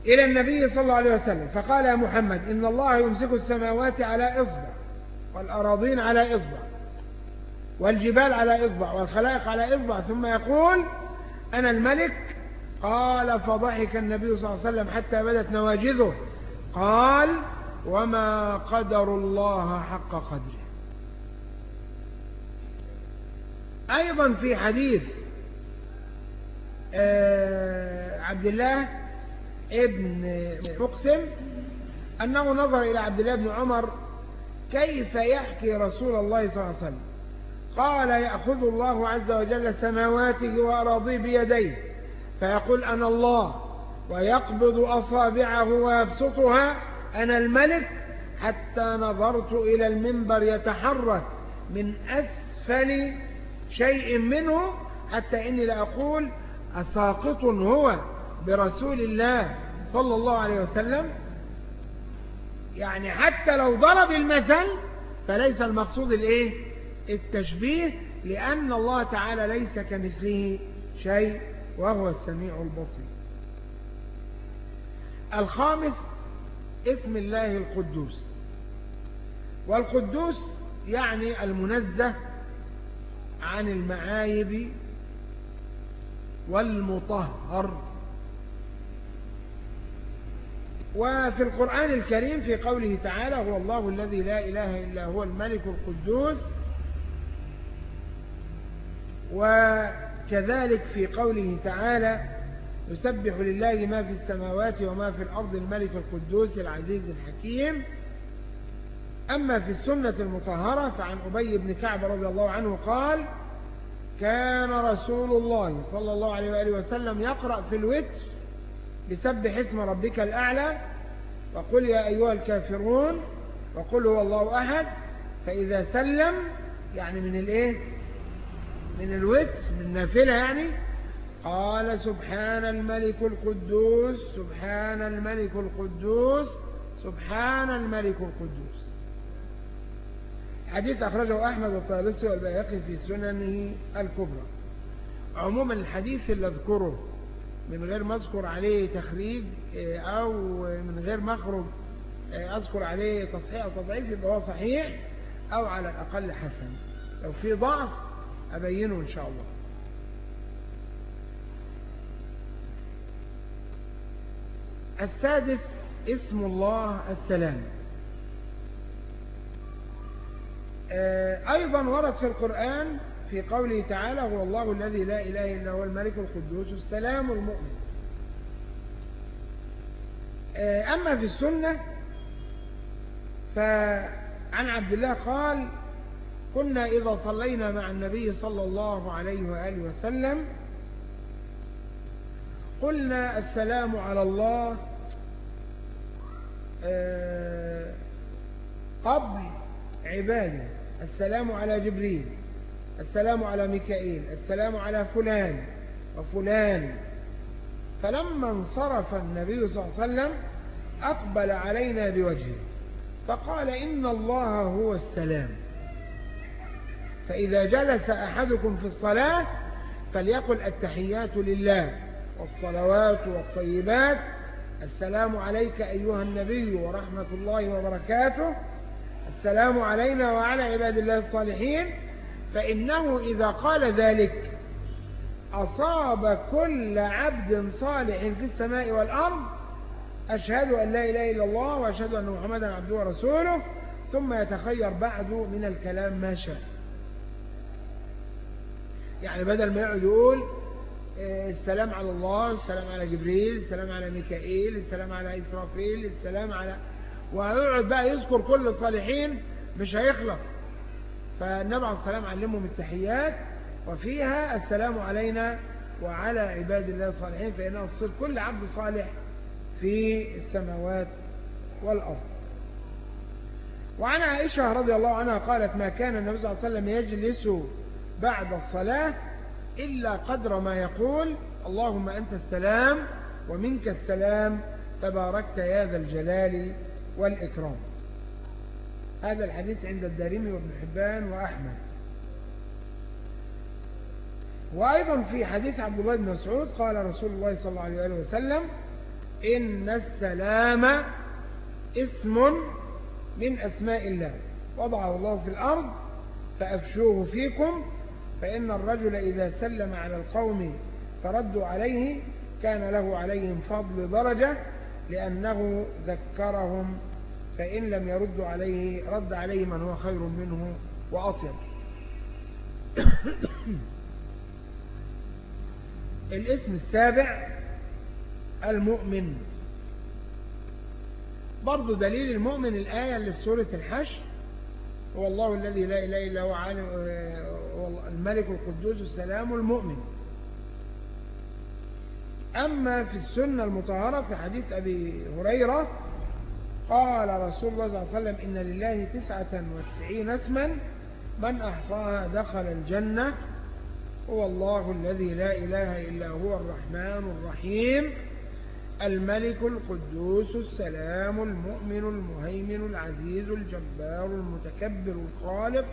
إلى النبي صلى الله عليه وسلم فقال يا محمد إن الله يمسك السماوات على إصبع والأراضين على إصبع والجبال على إصبع والخلائق على إصبع ثم يقول أنا الملك؟ قال فضحك النبي صلى الله عليه وسلم حتى بدت نواجذه. قال وما قدر الله حق قدره. أيضا في حديث عبد الله ابن مقسم أنه نظر إلى عبد الله بن عمر كيف يحكي رسول الله صلى الله عليه وسلم. قال يأخذ الله عز وجل سماواته وأراضيه بيديه فيقول أنا الله ويقبض أصابعه ويبسطها أنا الملك حتى نظرت إلى المنبر يتحرك من أسفل شيء منه حتى إني لأقول أساقط هو. برسول الله صلى الله عليه وسلم يعني حتى لو ضرب المثل فليس المقصود الإيه؟ التشبيه لأن الله تعالى ليس كمثله شيء وهو السميع البصير. الخامس اسم الله القدوس. والقدوس يعني المنزه عن المعايب والمطهر. وفي القرآن الكريم في قوله تعالى هو الله الذي لا إله إلا هو الملك القدوس. وكذلك في قوله تعالى يسبح لله ما في السماوات وما في الأرض الملك القدوس العزيز الحكيم. أما في السنة المطهرة فعن أبي بن كعب رضي الله عنه قال كان رسول الله صلى الله عليه وآله وسلم يقرأ في الوتر بسبح اسم ربك الأعلى وقل يا أيها الكافرون وقل هو الله أحد فإذا سلم يعني من الإيه؟ من الوتر من نافلة يعني قال سبحان الملك القدوس سبحان الملك القدوس سبحان الملك القدوس. حديث أخرجه أحمد والطالسي والبياقي في سننه الكبرى. عموما الحديث اللي أذكره من غير ما أذكر عليه تخريج أو من غير ما أخرج أذكر عليه تصحيح أو تضعيف يبقى هو صحيح أو على الأقل حسن. لو في ضعف أبينه إن شاء الله. السادس اسم الله السلام. أيضا ورد في القرآن في قوله تعالى هو الله الذي لا إله إلا هو الملك القدوس السلام المؤمن. أما في السنة فعن عبد الله قال كنا إذا صلينا مع النبي صلى الله عليه وآله وسلم قلنا السلام على الله قبل عباده السلام على جبريل. السلام على ميكائيل السلام على فلان وفلان. فلما انصرف النبي صلى الله عليه وسلم أقبل علينا بوجهه فقال إن الله هو السلام. فإذا جلس أحدكم في الصلاة فليقل التحيات لله والصلوات والطيبات. السلام عليك أيها النبي ورحمة الله وبركاته. السلام علينا وعلى عباد الله الصالحين. فإنه إذا قال ذلك أصاب كل عبد صالح في السماء والأرض أشهد أن لا إله إلا الله وأشهد أن محمدا عبده ورسوله ثم يتخير بعد من الكلام ما شاء. يعني بدل ما يقعد يقول السلام على الله السلام على جبريل السلام على ميكائيل السلام على إسرافيل السلام على ويقعد بقى يذكر كل الصالحين مش هيخلص. فالنبي عليه السلام علمهم التحيات وفيها السلام علينا وعلى عباد الله الصالحين فإنه تصير كل عبد صالح في السماوات والأرض. وعن عائشة رضي الله عنها قالت ما كان النبي صلى الله عليه وسلم يجلس بعد الصلاة إلا قدر ما يقول اللهم أنت السلام ومنك السلام تباركت يا ذا الجلال والإكرام. هذا الحديث عند الدارمي وابن حبان وأحمد. وأيضا في حديث عبد الله بن مسعود قال رسول الله صلى الله عليه وسلم إن السلام اسم من أسماء الله. وضعه الله في الأرض فأفشوه فيكم فإن الرجل إذا سلم على القوم فردوا عليه كان له عليهم فضل درجة لأنه ذكرهم فإن لم يردوا عليه رد عليه من هو خير منه وأطيب. الاسم السابع المؤمن. برضو دليل المؤمن الآية اللي في سورة الحشر هو الله الذي لا إله إلا هو عالم الملك القدوس السلام المؤمن. أما في السنة المطهرة في حديث أبي هريرة قال رسول الله صلى الله عليه وسلم إن لله تسعة وتسعين اسما من أحصاها دخل الجنة هو الله الذي لا إله إلا هو الرحمن الرحيم الملك القدوس السلام المؤمن المهيمن العزيز الجبار المتكبر الخالق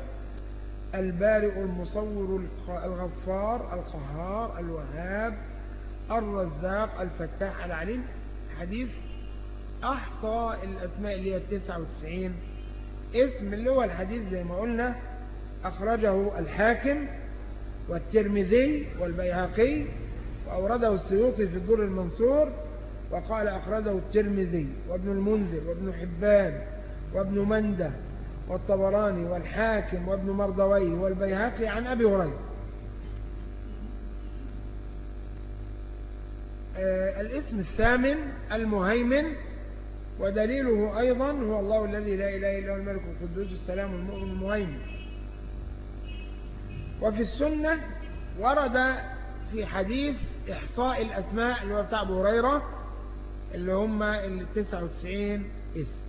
البارئ المصور الغفار القهار الوهاب الرزاق الفتاح العليم. حديث أحصى الأسماء اللي هي التسعة وتسعين. اسم اللي هو الحديث زي ما قلنا أخرجه الحاكم والترمذي والبيهقي وأورده السيوطي في الدور المنصور وقال أخرجه الترمذي وابن المنذر وابن حبان وابن مندة والطبراني والحاكم وابن مردويه والبيهقي عن أبي هريرة. آه الاسم الثامن المهيمن ودليله أيضا هو الله الذي لا إله إلا هو الملك القدوس السلام المؤمن المهيمن. وفي السنة ورد في حديث إحصاء الأسماء اللي هو بتاع أبو هريرة اللي هم ال 99 اسم.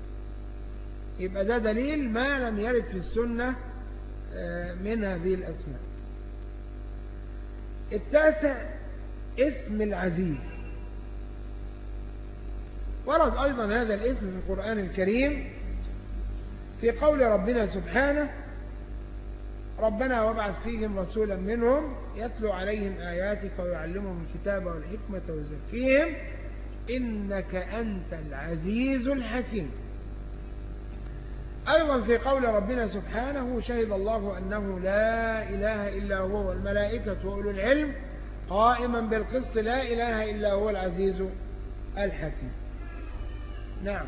يبقى ده دليل ما لم يرد في السنة من هذه الأسماء. التاسع اسم العزيز. ورد أيضا هذا الاسم في القرآن الكريم في قول ربنا سبحانه ربنا وابعث فيهم رسولا منهم يتلو عليهم آياتك ويعلمهم الكتاب والحكمة ويزكيهم إنك أنت العزيز الحكيم. أيضا في قول ربنا سبحانه شهد الله أنه لا إله إلا هو والملائكة وأولو العلم قائما بالقسط لا إله إلا هو العزيز الحكيم. نعم.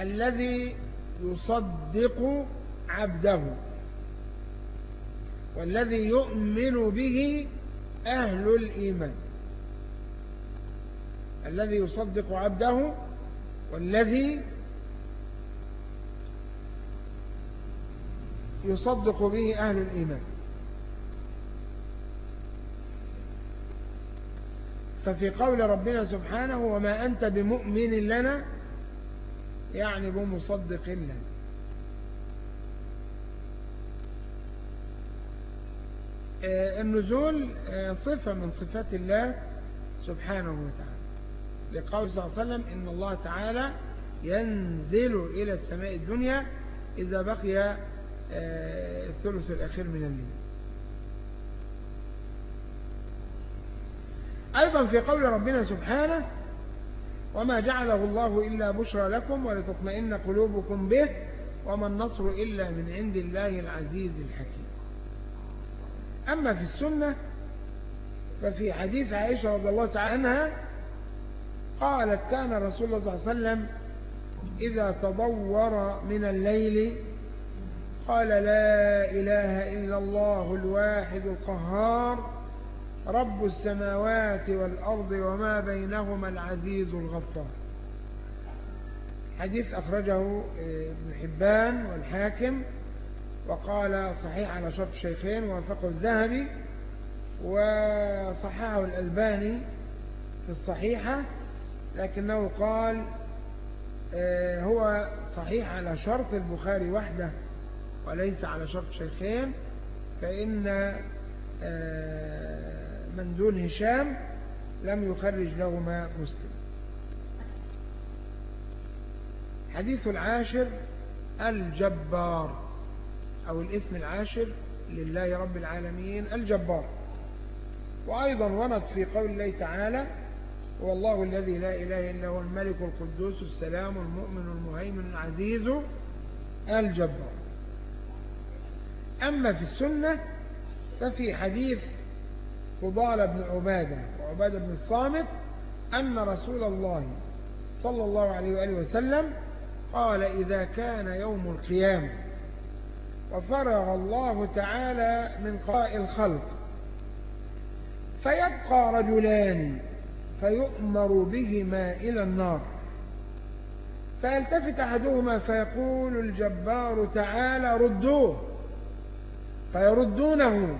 الذي يصدق عبده والذي يؤمن به أهل الإيمان. الذي يصدق عبده والذي يصدق به أهل الإيمان. ففي قول ربنا سبحانه وما أنت بمؤمن لنا يعني بمصدق لنا. النزول صفة من صفات الله سبحانه وتعالى. لقول صلى الله عليه وسلم إن الله تعالى ينزل إلى السماء الدنيا إذا بقي الثلث الأخير من الليل. أيضا في قول ربنا سبحانه وما جعله الله إلا بشرى لكم ولتطمئن قلوبكم به وما النصر إلا من عند الله العزيز الحكيم. أما في السنة ففي حديث عائشة رضي الله تعالى عنها قالت كان رسول الله صلى الله عليه وسلم إذا تضور من الليل قال لا إله إلا الله الواحد القهار رب السماوات والأرض وما بينهما العزيز الغفار. حديث أخرجه ابن حبان والحاكم وقال صحيح على شرط الشيخين ووافقه الذهبي وصححه الألباني في الصحيحة لكنه قال هو صحيح على شرط البخاري وحده وليس على شرط الشيخين فإن من دون هشام لم يخرج لهما مسلم. حديث العاشر الجبار أو الاسم العاشر لله رب العالمين الجبار. وأيضا ورد في قول الله تعالى هو الله الذي لا إله إلا هو الملك القدوس السلام المؤمن المهيمن العزيز الجبار. أما في السنة ففي حديث فضال بن عبادة وعبادة بن الصامت أن رسول الله صلى الله عليه وآله وسلم قال إذا كان يوم القيامة وفرغ الله تعالى من قاء الخلق فيبقى رجلان فيؤمر بهما إلى النار فيلتفت أحدهما فيقول الجبار تعالى ردوه فيردونه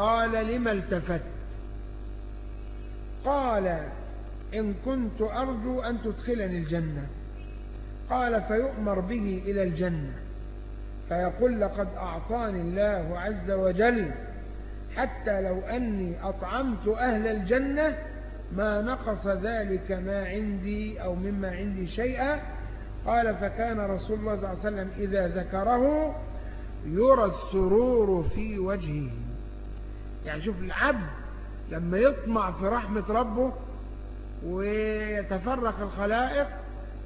قال لما التفت؟ قال إن كنت أرجو أن تدخلني الجنة. قال فيؤمر به إلى الجنة. فيقول لقد أعطاني الله عز وجل حتى لو أني أطعمت أهل الجنة ما نقص ذلك ما عندي أو مما عندي شيئا. قال فكان رسول الله صلى الله عليه وسلم إذا ذكره يرى السرور في وجهه. يعني شوف العبد لما يطمع في رحمة ربه ويتفرق الخلائق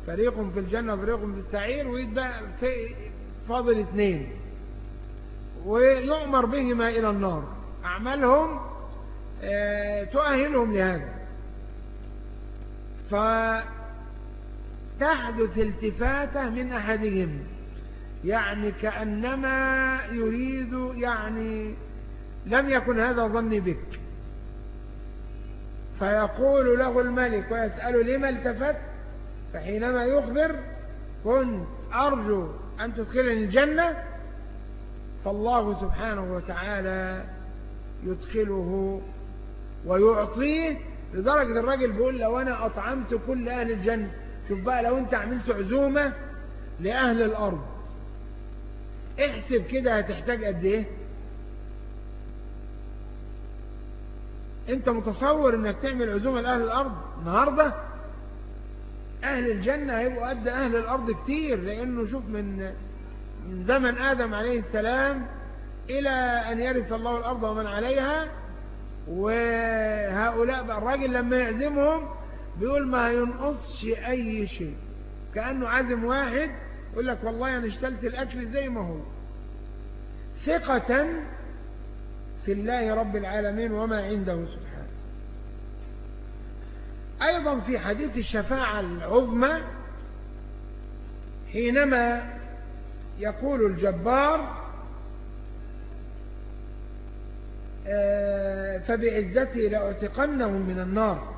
فريق في الجنة وفريق في السعير ويتبقى في فاضل اثنين ويؤمر بهما إلى النار. أعمالهم آه، تؤهلهم لهذا. فتحدث التفاتة من أحدهم يعني كأنما يريد يعني لم يكن هذا ظني بك. فيقول له الملك ويسأله لما التفت؟ فحينما يخبر كنت أرجو أن تدخلني الجنة؟ فالله سبحانه وتعالى يدخله ويعطيه لدرجة الراجل بيقول لو أنا أطعمت كل أهل الجنة شوف بقى لو أنت عملت عزومة لأهل الأرض. احسب كده هتحتاج قد إيه؟ أنت متصور أنك تعمل عزومة لأهل الأرض النهاردة؟ أهل الجنة هيبقوا قد أهل الأرض كتير لأنه شوف من من زمن آدم عليه السلام إلى أن يرث الله الأرض ومن عليها وهؤلاء بقى الراجل لما يعزمهم بيقول ما ينقصش أي شيء. كأنه عازم واحد يقول لك والله أنا اشتلت الأكل زي ما هو. ثقة في الله رب العالمين وما عنده سبحانه. أيضا في حديث الشفاعة العظمى حينما يقول الجبار فبعزتي لأعتقنهم من النار.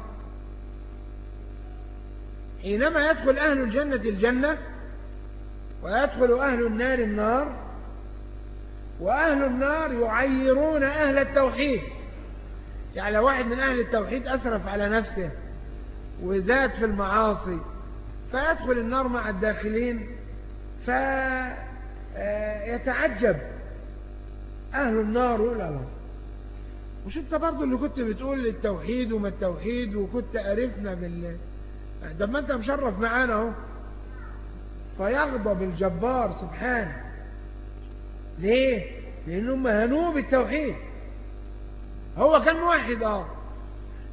حينما يدخل أهل الجنة الجنة ويدخل أهل النار النار وأهل النار يعيرون أهل التوحيد. يعني لو واحد من أهل التوحيد أسرف على نفسه وزاد في المعاصي فيدخل النار مع الداخلين فيتعجب. أهل النار يقول الله مش أنت برضو اللي كنت بتقول التوحيد وما التوحيد وكنت قرفنا بال ده ما أنت مشرف معانا أهو. فيغضب الجبار سبحانه ليه؟ لانهم هنوه بالتوحيد. هو كان موحد آه.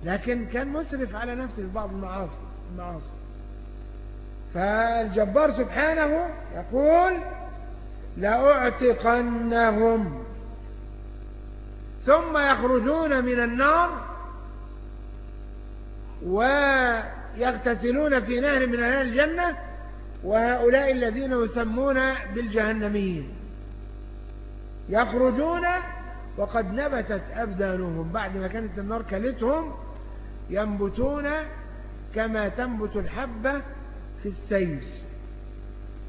لكن كان مسرف على نفسه في بعض المعاصي المعاصي. فالجبار سبحانه يقول لأعتقنهم. ثم يخرجون من النار ويغتسلون في نهر من أهل الجنة وهؤلاء الذين يسمون بالجهنميين. يخرجون وقد نبتت أبدانهم. بعد ما كانت النار كلتهم ينبتون كما تنبت الحبة في السيل.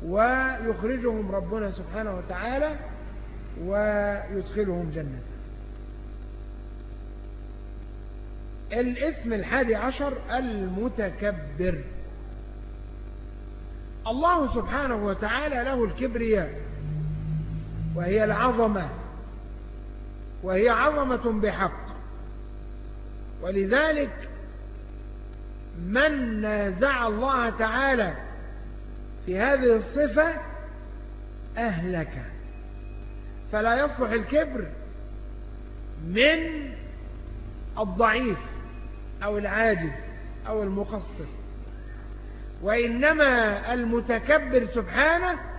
ويخرجهم ربنا سبحانه وتعالى ويدخلهم جنة. الاسم الحادي عشر المتكبر. الله سبحانه وتعالى له الكبرياء. وهي العظمة. وهي عظمة بحق. ولذلك من نازع الله تعالى في هذه الصفة أهلك. فلا يصلح الكبر من الضعيف أو العاجز أو المقصر. وإنما المتكبر سبحانه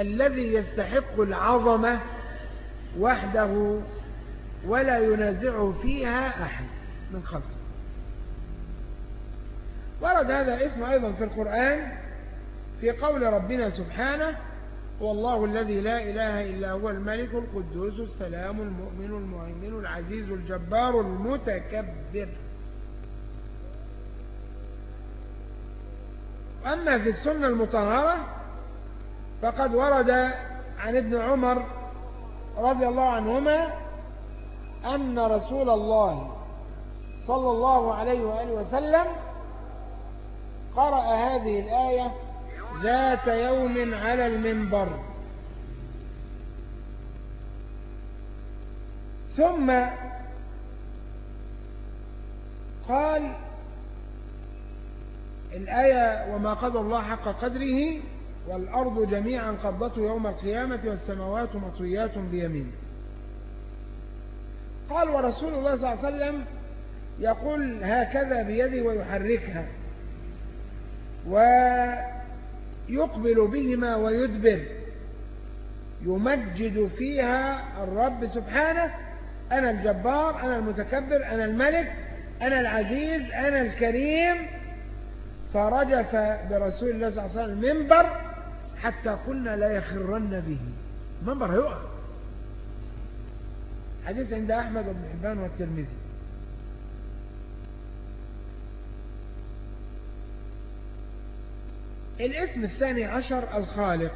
الذي يستحق العظمة وحده ولا ينازعه فيها أحد من خلقه. ورد هذا اسم أيضا في القرآن في قول ربنا سبحانه هو الله الذي لا إله إلا هو الملك القدوس السلام المؤمن المهيمن العزيز الجبار المتكبر. أما في السنة المطهرة فقد ورد عن ابن عمر رضي الله عنهما أن رسول الله صلى الله عليه وآله وسلم قرأ هذه الآية ذات يوم على المنبر. ثم قال الآية وما قدر الله حق قدره والأرض جميعا قبضته يوم القيامة والسماوات مطويات بيمين. قال ورسول الله صلى الله عليه وسلم يقول هكذا بيدي ويحركها و يقبل بهما ويدبر. يمجد فيها الرب سبحانه أنا الجبار أنا المتكبر أنا الملك أنا العزيز أنا الكريم. فرجف برسول الله صلى الله عليه وسلم المنبر حتى قلنا لا يخرن به. المنبر هيقع حديث عند أحمد وابن حبان والترمذي. الاسم الثاني عشر الخالق.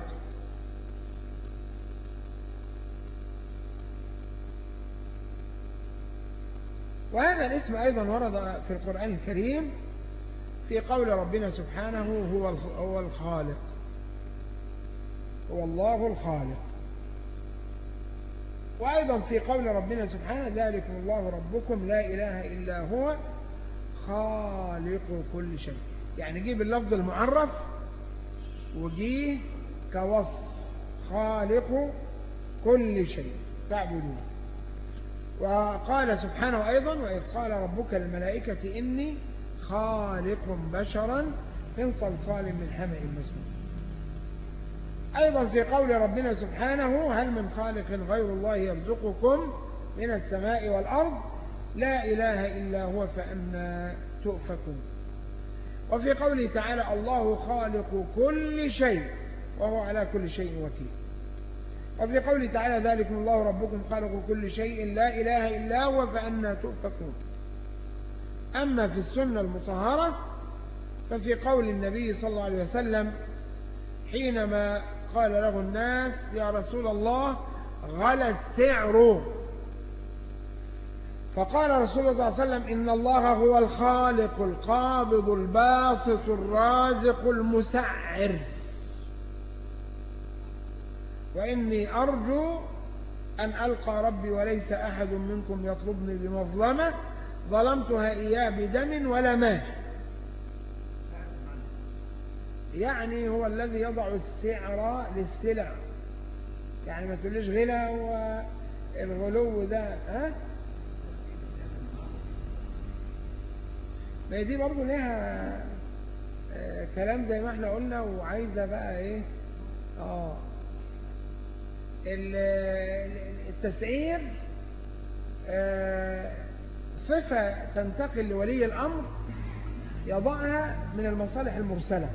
وهذا الاسم أيضا ورد في القرآن الكريم في قول ربنا سبحانه هو الخالق. هو الله الخالق. وأيضا في قول ربنا سبحانه ذلكم الله ربكم لا إله إلا هو خالق كل شيء. يعني جيب اللفظ المعرف وجيه كوصف خالق كل شيء. تعبدون وقال سبحانه أيضا وإذ قال ربك للملائكة إني خالق بشرا من صلصال من حمأ مسنون أيضا في قول ربنا سبحانه هل من خالق غير الله يرزقكم من السماء والأرض؟ لا إله إلا هو فأنا تؤفكون. وفي قوله تعالى الله خالق كل شيء وهو على كل شيء وكيل. وفي قوله تعالى ذلكم الله ربكم خالق كل شيء لا إله إلا هو فأنا تؤفكون. أما في السنة المطهرة ففي قول النبي صلى الله عليه وسلم حينما قال له الناس يا رسول الله غلى السعر. فقال رسول الله صلى الله عليه وسلم إن الله هو الخالق القابض الباسط الرازق المسعر. وإني أرجو أن ألقى ربي وليس أحد منكم يطلبني بمظلمة ظلمتها إياه بدم ولا مال. يعني هو الذي يضع السعر للسلع. يعني ما تقوليش غلا والغلو ده ها؟ ما دي برضه ليها آه كلام زي ما إحنا قلنا وعايزة بقى إيه؟ آه. التسعير آه صفة تنتقل لولي الأمر يضعها من المصالح المرسلة.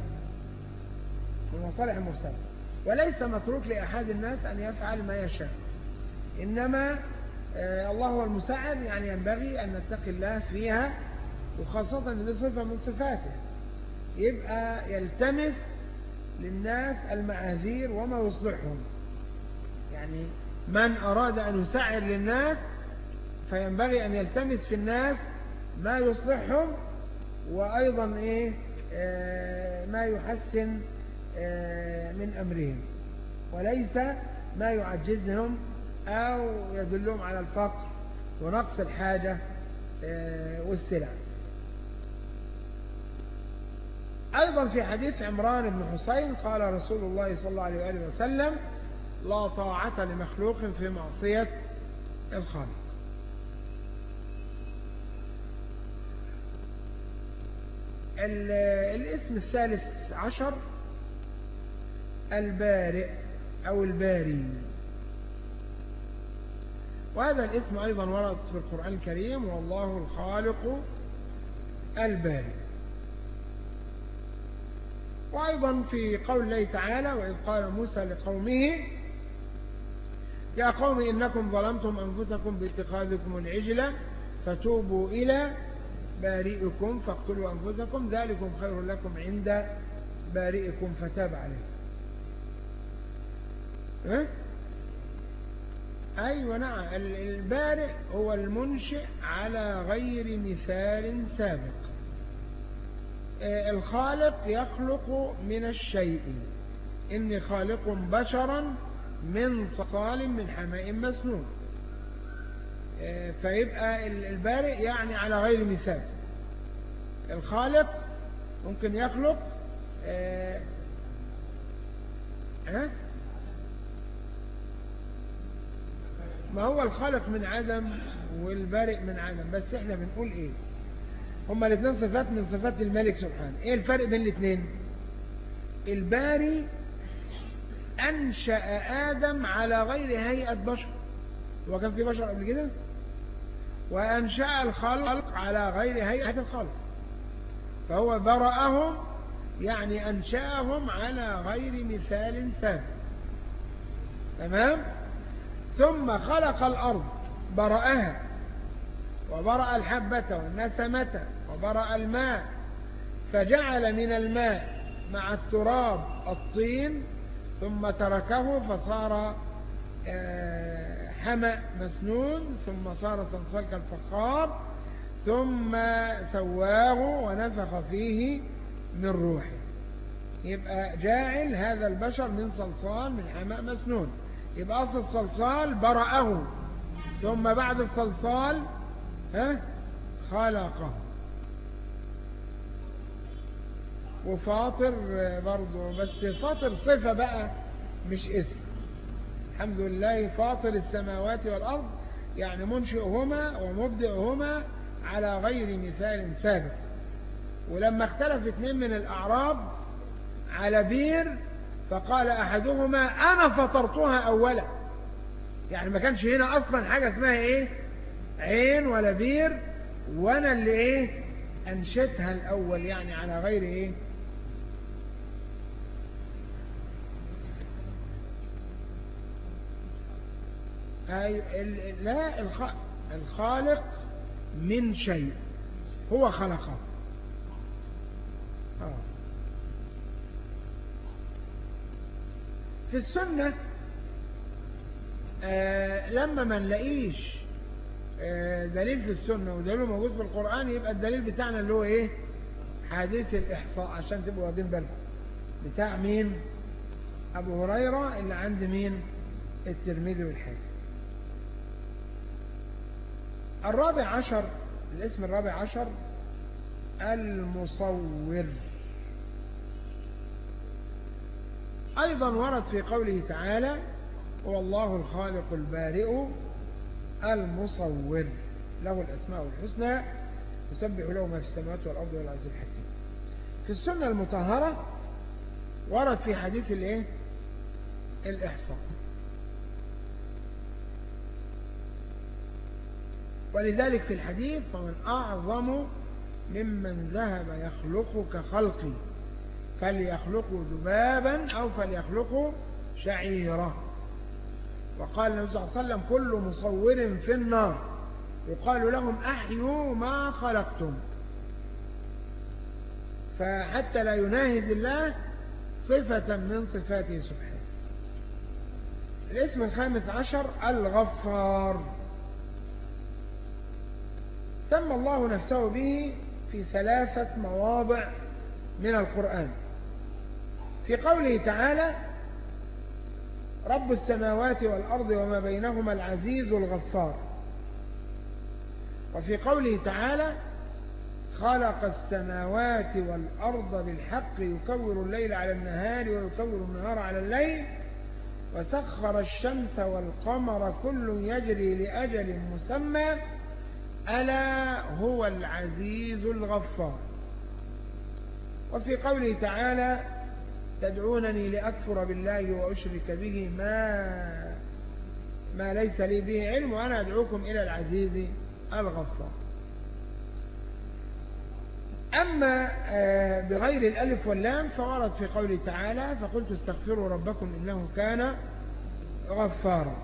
من المصالح المرسلة وليس متروك لأحد الناس أن يفعل ما يشاء. إنما آه الله هو المساعد يعني ينبغي أن نتقي الله فيها وخاصة أن دي صفة من صفاته. يبقى يلتمس للناس المعاذير وما يصلحهم. يعني من أراد أن يسعر للناس فينبغي أن يلتمس في الناس ما يصلحهم وأيضا إيه آه ما يحسن من أمرهم. وليس ما يعجزهم أو يدلهم على الفقر ونقص الحاجة آه والسلع. أيضا في حديث عمران بن حسين قال رسول الله صلى الله عليه وآله وسلم لا طاعة لمخلوق في معصية الخالق. الاسم الثالث عشر البارئ أو الباري. وهذا الاسم أيضا ورد في القرآن الكريم والله الخالق البارئ. وأيضا في قول الله تعالى وإذ قال موسى لقومه يا قوم إنكم ظلمتم أنفسكم باتخاذكم العجلة فتوبوا إلى بارئكم فاقتلوا أنفسكم ذلكم خير لكم عند بارئكم فتاب عليكم. ها؟ أيوة نعم. البارئ هو المنشئ على غير مثال سابق. الخالق يخلق من الشيء. إني خالق بشرا من صلصال من حماء مسنون. فيبقى البارئ يعني على غير مثال. الخالق ممكن يخلق آه ما هو الخالق من عدم والبارئ من عدم بس إحنا بنقول إيه؟ هما الاثنين صفات من صفات الملك سبحانه. إيه الفرق بين الاثنين الباري أنشأ آدم على غير هيئة بشر. هو كان في بشر قبل كده؟ وأنشأ الخلق على غير هيئة الخلق. فهو برأهم يعني أنشأهم على غير مثال ثابت. تمام؟ ثم خلق الأرض برأها وبرأ الحبة والنسمة وبرأ الماء فجعل من الماء مع التراب الطين ثم تركه فصار آه، حمأ مسنون ثم صار صلصال كالفخار ثم سواه ونفخ فيه من روحه. يبقى جاعل هذا البشر من صلصال من حماء مسنون. يبقى أصل الصلصال برأه. ثم بعد الصلصال ها؟ خلقه. وفاطر برضه بس فاطر صفة بقى مش اسم. الحمد لله فاطر السماوات والأرض يعني منشئهما ومبدئهما على غير مثال سابق. ولما اختلف اثنين من الأعراب على بير فقال أحدهما أنا فطرتها أولا. يعني ما كانش هنا أصلا حاجة اسمها إيه؟ عين ولا بير. وأنا اللي إيه؟ أنشتها الأول يعني على غير إيه؟ لا الخالق من شيء. هو خلقه. آه. في السنة آه لما ما نلاقيش آه دليل في السنة ودليل موجود في القرآن يبقى الدليل بتاعنا اللي هو إيه؟ حديث الإحصاء عشان تبقوا واخدين بالكم. بتاع مين؟ أبو هريرة اللي عند مين؟ الترمذي والحاكم. الرابع عشر الاسم الرابع عشر المصور. أيضا ورد في قوله تعالى هو الله الخالق البارئ المصور. له الأسماء الحسنى يسبح له ما في السماوات والأرض والعز الحكيم. في السنة المطهرة ورد في حديث الإيه؟ الإحصاء. ولذلك في الحديث فمن أعظم ممن ذهب يخلق كخلقي فليخلقوا ذبابا أو فليخلقوا شعيرة وقال النبي صلى الله عليه وسلم كل مصور في النار. يقال لهم أحيوا ما خلقتم. فحتى لا يناهد الله صفة من صفاته سبحانه. الاسم الخامس عشر الغفار. سمى الله نفسه به في ثلاثة مواضع من القرآن. في قوله تعالى رب السماوات والأرض وما بينهما العزيز الغفار. وفي قوله تعالى خلق السماوات والأرض بالحق يكور الليل على النهار ويكور النهار على الليل وسخر الشمس والقمر كل يجري لأجل مسمى ألا هو العزيز الغفار. وفي قوله تعالى تدعونني لأكفر بالله وأشرك به ما ما ليس لي به علم وأنا أدعوكم إلى العزيز الغفار. أما بغير الألف واللام فورد في قوله تعالى فقلت استغفروا ربكم إنه كان غفارا.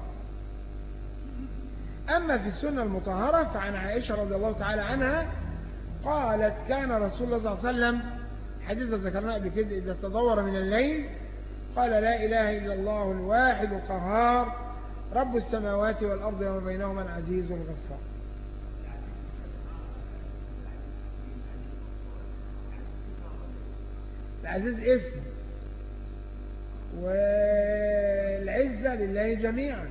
أما في السنة المطهرة فعن عائشة رضي الله تعالى عنها قالت كان رسول الله صلى الله عليه وسلم حديثا ذكرناه قبل كده إذا تدور من الليل قال لا إله إلا الله الواحد القهار رب السماوات والأرض وما بينهما العزيز الغفار. العزيز اسم والعزة لله جميعا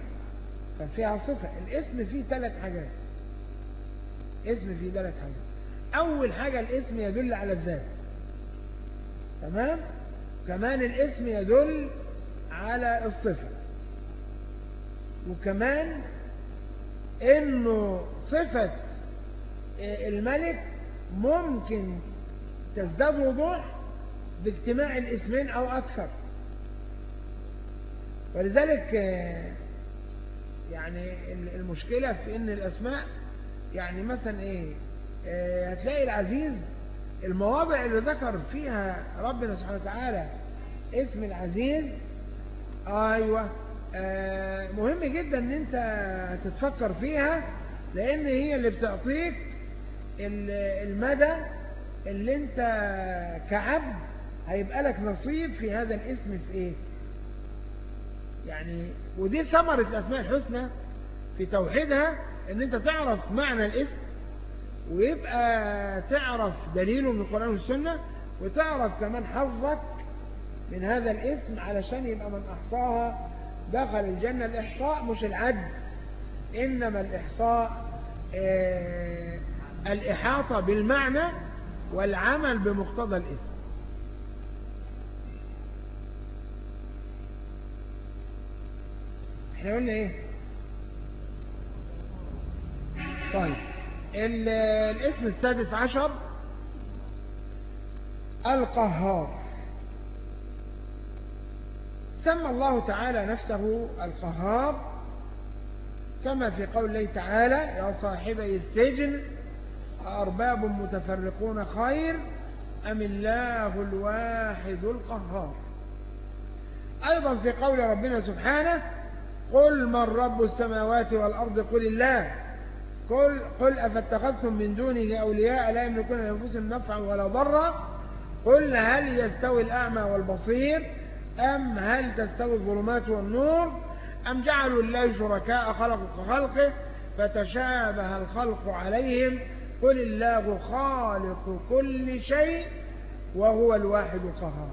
ففيها صفة. الاسم فيه ثلاث حاجات. اسم فيه ثلاث حاجات. أول حاجة الاسم يدل على الذات. تمام؟ كمان الاسم يدل على الصفة. وكمان إنه صفة الملك ممكن تزداد وضوح باجتماع الاسمين أو أكثر. ولذلك يعني المشكلة في إن الأسماء يعني مثلا إيه هتلاقي العزيز المواضع اللي ذكر فيها ربنا سبحانه وتعالى اسم العزيز أيوه آه مهم جدا إن أنت تتفكر فيها لأن هي اللي بتعطيك المدى اللي أنت كعبد هيبقى لك نصيب في هذا الاسم في إيه؟ يعني ودي ثمرة الأسماء الحسنى في توحيدها إن أنت تعرف معنى الاسم. ويبقى تعرف دليله من القرآن والسنة وتعرف كمان حظك من هذا الاسم علشان يبقى من أحصاها دخل الجنة. الإحصاء مش العد إنما الإحصاء آه الإحاطة بالمعنى والعمل بمقتضى الاسم إحنا قلنا إيه؟ طيب. الاسم السادس عشر القهار. سمى الله تعالى نفسه القهار كما في قول الله تعالى يا صاحبي السجن أرباب متفرقون خير أم الله الواحد القهار؟ أيضا في قول ربنا سبحانه قل من رب السماوات والأرض قل الله. قل, قل أفاتخذتم من دونه أولياء لا يملكون لأنفسهم نفعا ولا ضرا قل هل يستوي الأعمى والبصير أم هل تستوي الظلمات والنور أم جعلوا الله شركاء خلقوا كخلقه فتشابه الخلق عليهم قل الله خالق كل شيء وهو الواحد القهار.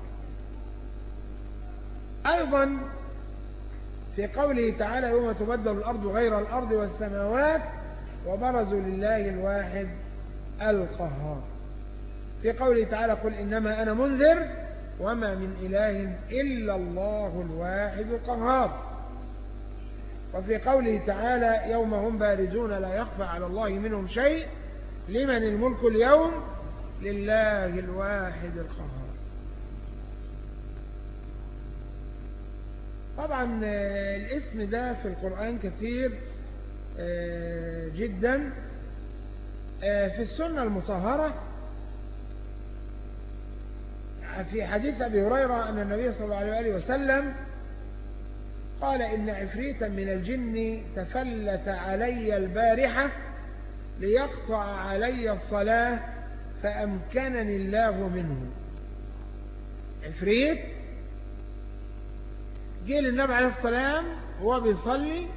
أيضا في قوله تعالى يوم تبدل الأرض غير الأرض والسماوات وبرزوا لله الواحد القهار. في قوله تعالى قل إنما أنا منذر وما من إله إلا الله الواحد القهار. وفي قوله تعالى يوم هم بارزون لا يخفى على الله منهم شيء لمن الملك اليوم لله الواحد القهار. طبعا الاسم ده في القرآن كثير جدا. في السنة المطهرة في حديث أبي هريرة أن النبي صلى الله عليه وسلم قال إن عفريتا من الجن تفلت علي البارحة ليقطع علي الصلاة فأمكنني الله منه. عفريت جه للنبي عليه السلام وهو بيصلي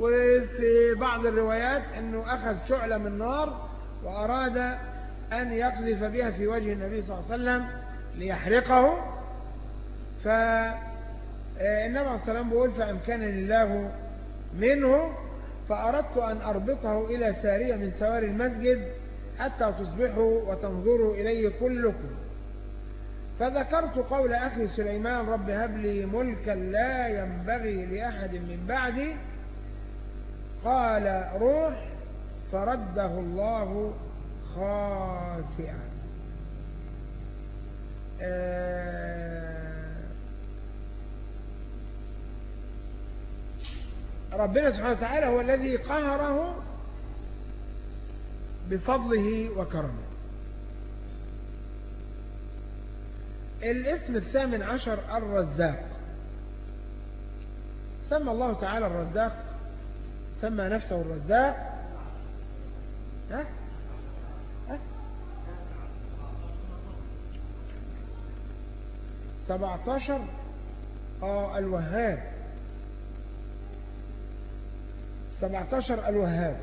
وفي بعض الروايات أنه أخذ شعلة من نار وأراد أن يقذف بها في وجه النبي صلى الله عليه وسلم ليحرقه. فالنبي عليه السلام بيقول فأمكنني الله منه فأردت أن أربطه إلى سارية من سواري المسجد حتى تصبحوا وتنظروا إليه كلكم. فذكرت قول أخي سليمان رب هب لي ملكا لا ينبغي لأحد من بعدي قال روح فرده الله خاسئا. ربنا سبحانه وتعالى هو الذي قهره بفضله وكرمه. الاسم الثامن عشر الرزاق. سمى الله تعالى الرزاق سمى نفسه الرزاق. ها؟ ها؟ سبعتاشر آه الوهاب. سبعتاشر الوهاب.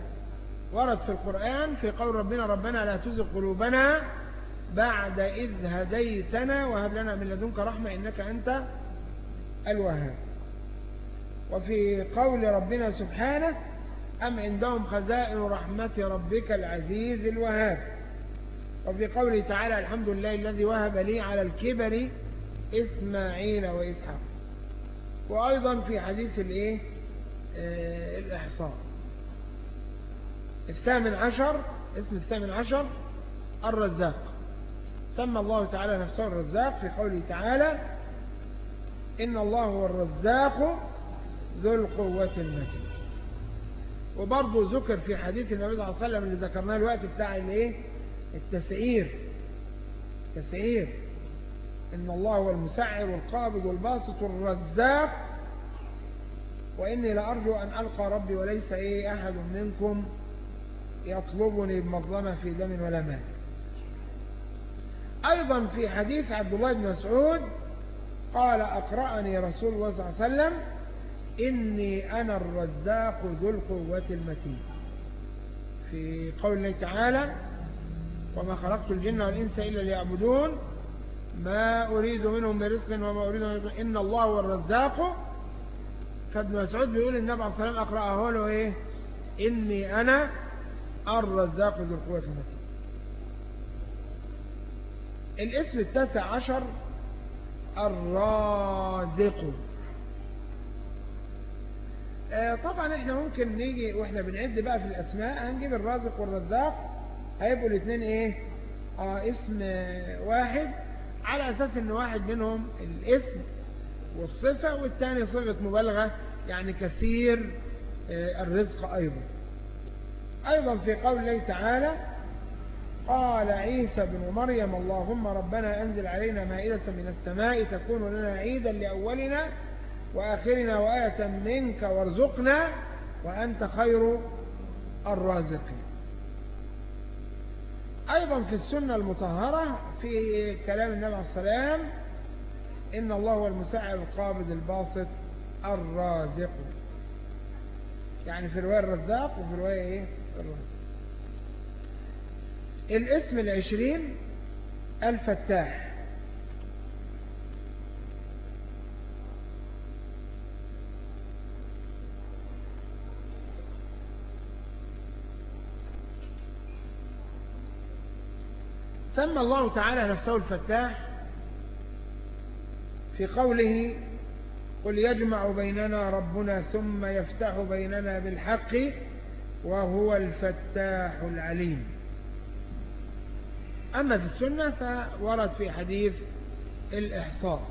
ورد في القرآن في قول ربنا ربنا لا تزغ قلوبنا بعد إذ هديتنا وهب لنا من لدنك رحمة إنك أنت الوهاب. وفي قول ربنا سبحانه أم عندهم خزائن رحمة ربك العزيز الوهاب؟ وفي قوله تعالى الحمد لله الذي وهب لي على الكبر إسماعيل وإسحاق. وأيضا في حديث الإيه؟ آه الإحصاء. الثامن عشر اسم الثامن عشر الرزاق. سمى الله تعالى نفسه الرزاق في قوله تعالى إن الله هو الرزاق ذو القوة المتين وبرضه ذكر في حديث النبي صلى الله عليه وسلم اللي ذكرناه الوقت بتاع الايه التسعير. تسعير إن الله هو المسعر والقابض والباسط والرزاق. وإني لأرجو أن ألقى ربي وليس إيه أحد منكم يطلبني بمظلمة في دم ولا مال. أيضا في حديث عبد الله بن مسعود قال أقرأني رسول الله صلى الله عليه وسلم إني أنا الرزاق ذو القوة المتين. في قول الله تعالى وما خلقت الجن والإنس إلا ليعبدون. ما أريد منهم برزق وما أريد منهم إن الله هو الرزاق. فابن مسعود بيقول النبي عليه الصلاة أقرأه له إيه؟ إني أنا الرزاق ذو القوة المتين. الاسم التاسع عشر الرازق. طبعا إحنا ممكن نيجي وإحنا بنعد بقى في الأسماء هنجيب الرازق والرزاق. هيبقوا الاثنين إيه؟ آه اسم واحد على أساس إن واحد منهم الاسم والصفة والثاني صيغة مبالغة يعني كثير آه الرزق أيضا. أيضا في قول الله تعالى قال عيسى بن مريم اللهم ربنا أنزل علينا مائدة من السماء تكون لنا عيدا لأولنا وآخرنا وآية منك وارزقنا وأنت خير الرازقين. أيضا في السنة المطهرة في كلام النبي عليه السلام إن الله هو المساعد القابض الباسط الرازق. يعني في رواية الرزاق وفي رواية إيه؟ الرازق. الاسم العشرين الفتاح. سمى الله تعالى نفسه الفتاح في قوله قل يجمع بيننا ربنا ثم يفتح بيننا بالحق وهو الفتاح العليم. أما في السنة فورد في حديث الإحصاء.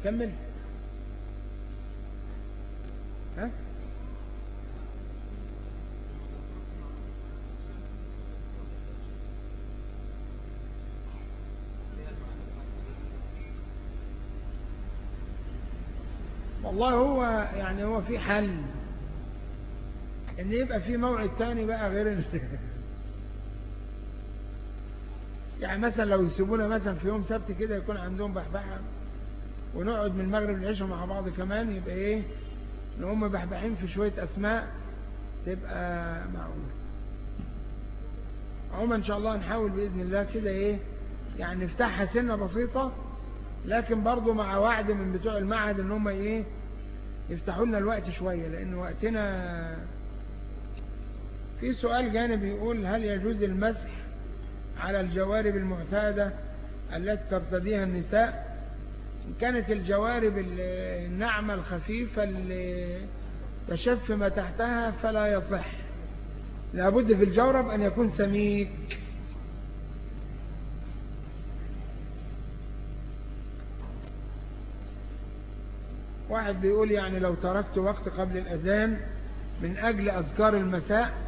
نكمل؟ ها والله هو يعني هو في حل إن يبقى في موعد تاني بقى غير. يعني مثلا لو يسيبونا مثلا في يوم سبت كده يكون عندهم بحبحة ونقعد من المغرب للعشاء مع بعض كمان يبقى إيه إن هم بحبحين في شوية أسماء تبقى معقول. عموما إن شاء الله نحاول بإذن الله كده إيه يعني نفتحها سنة بسيطة لكن برضو مع وعد من بتوع المعهد إن هم إيه يفتحوا لنا الوقت شوية لأن وقتنا في سؤال جانب يقول هل يجوز المسح على الجوارب المعتادة التي ترتديها النساء؟ كانت الجوارب الناعمة الخفيفة اللي تشف ما تحتها فلا يصح. لابد في الجورب أن يكون سميك. واحد بيقول يعني لو تركت وقت قبل الأذان من أجل أذكار المساء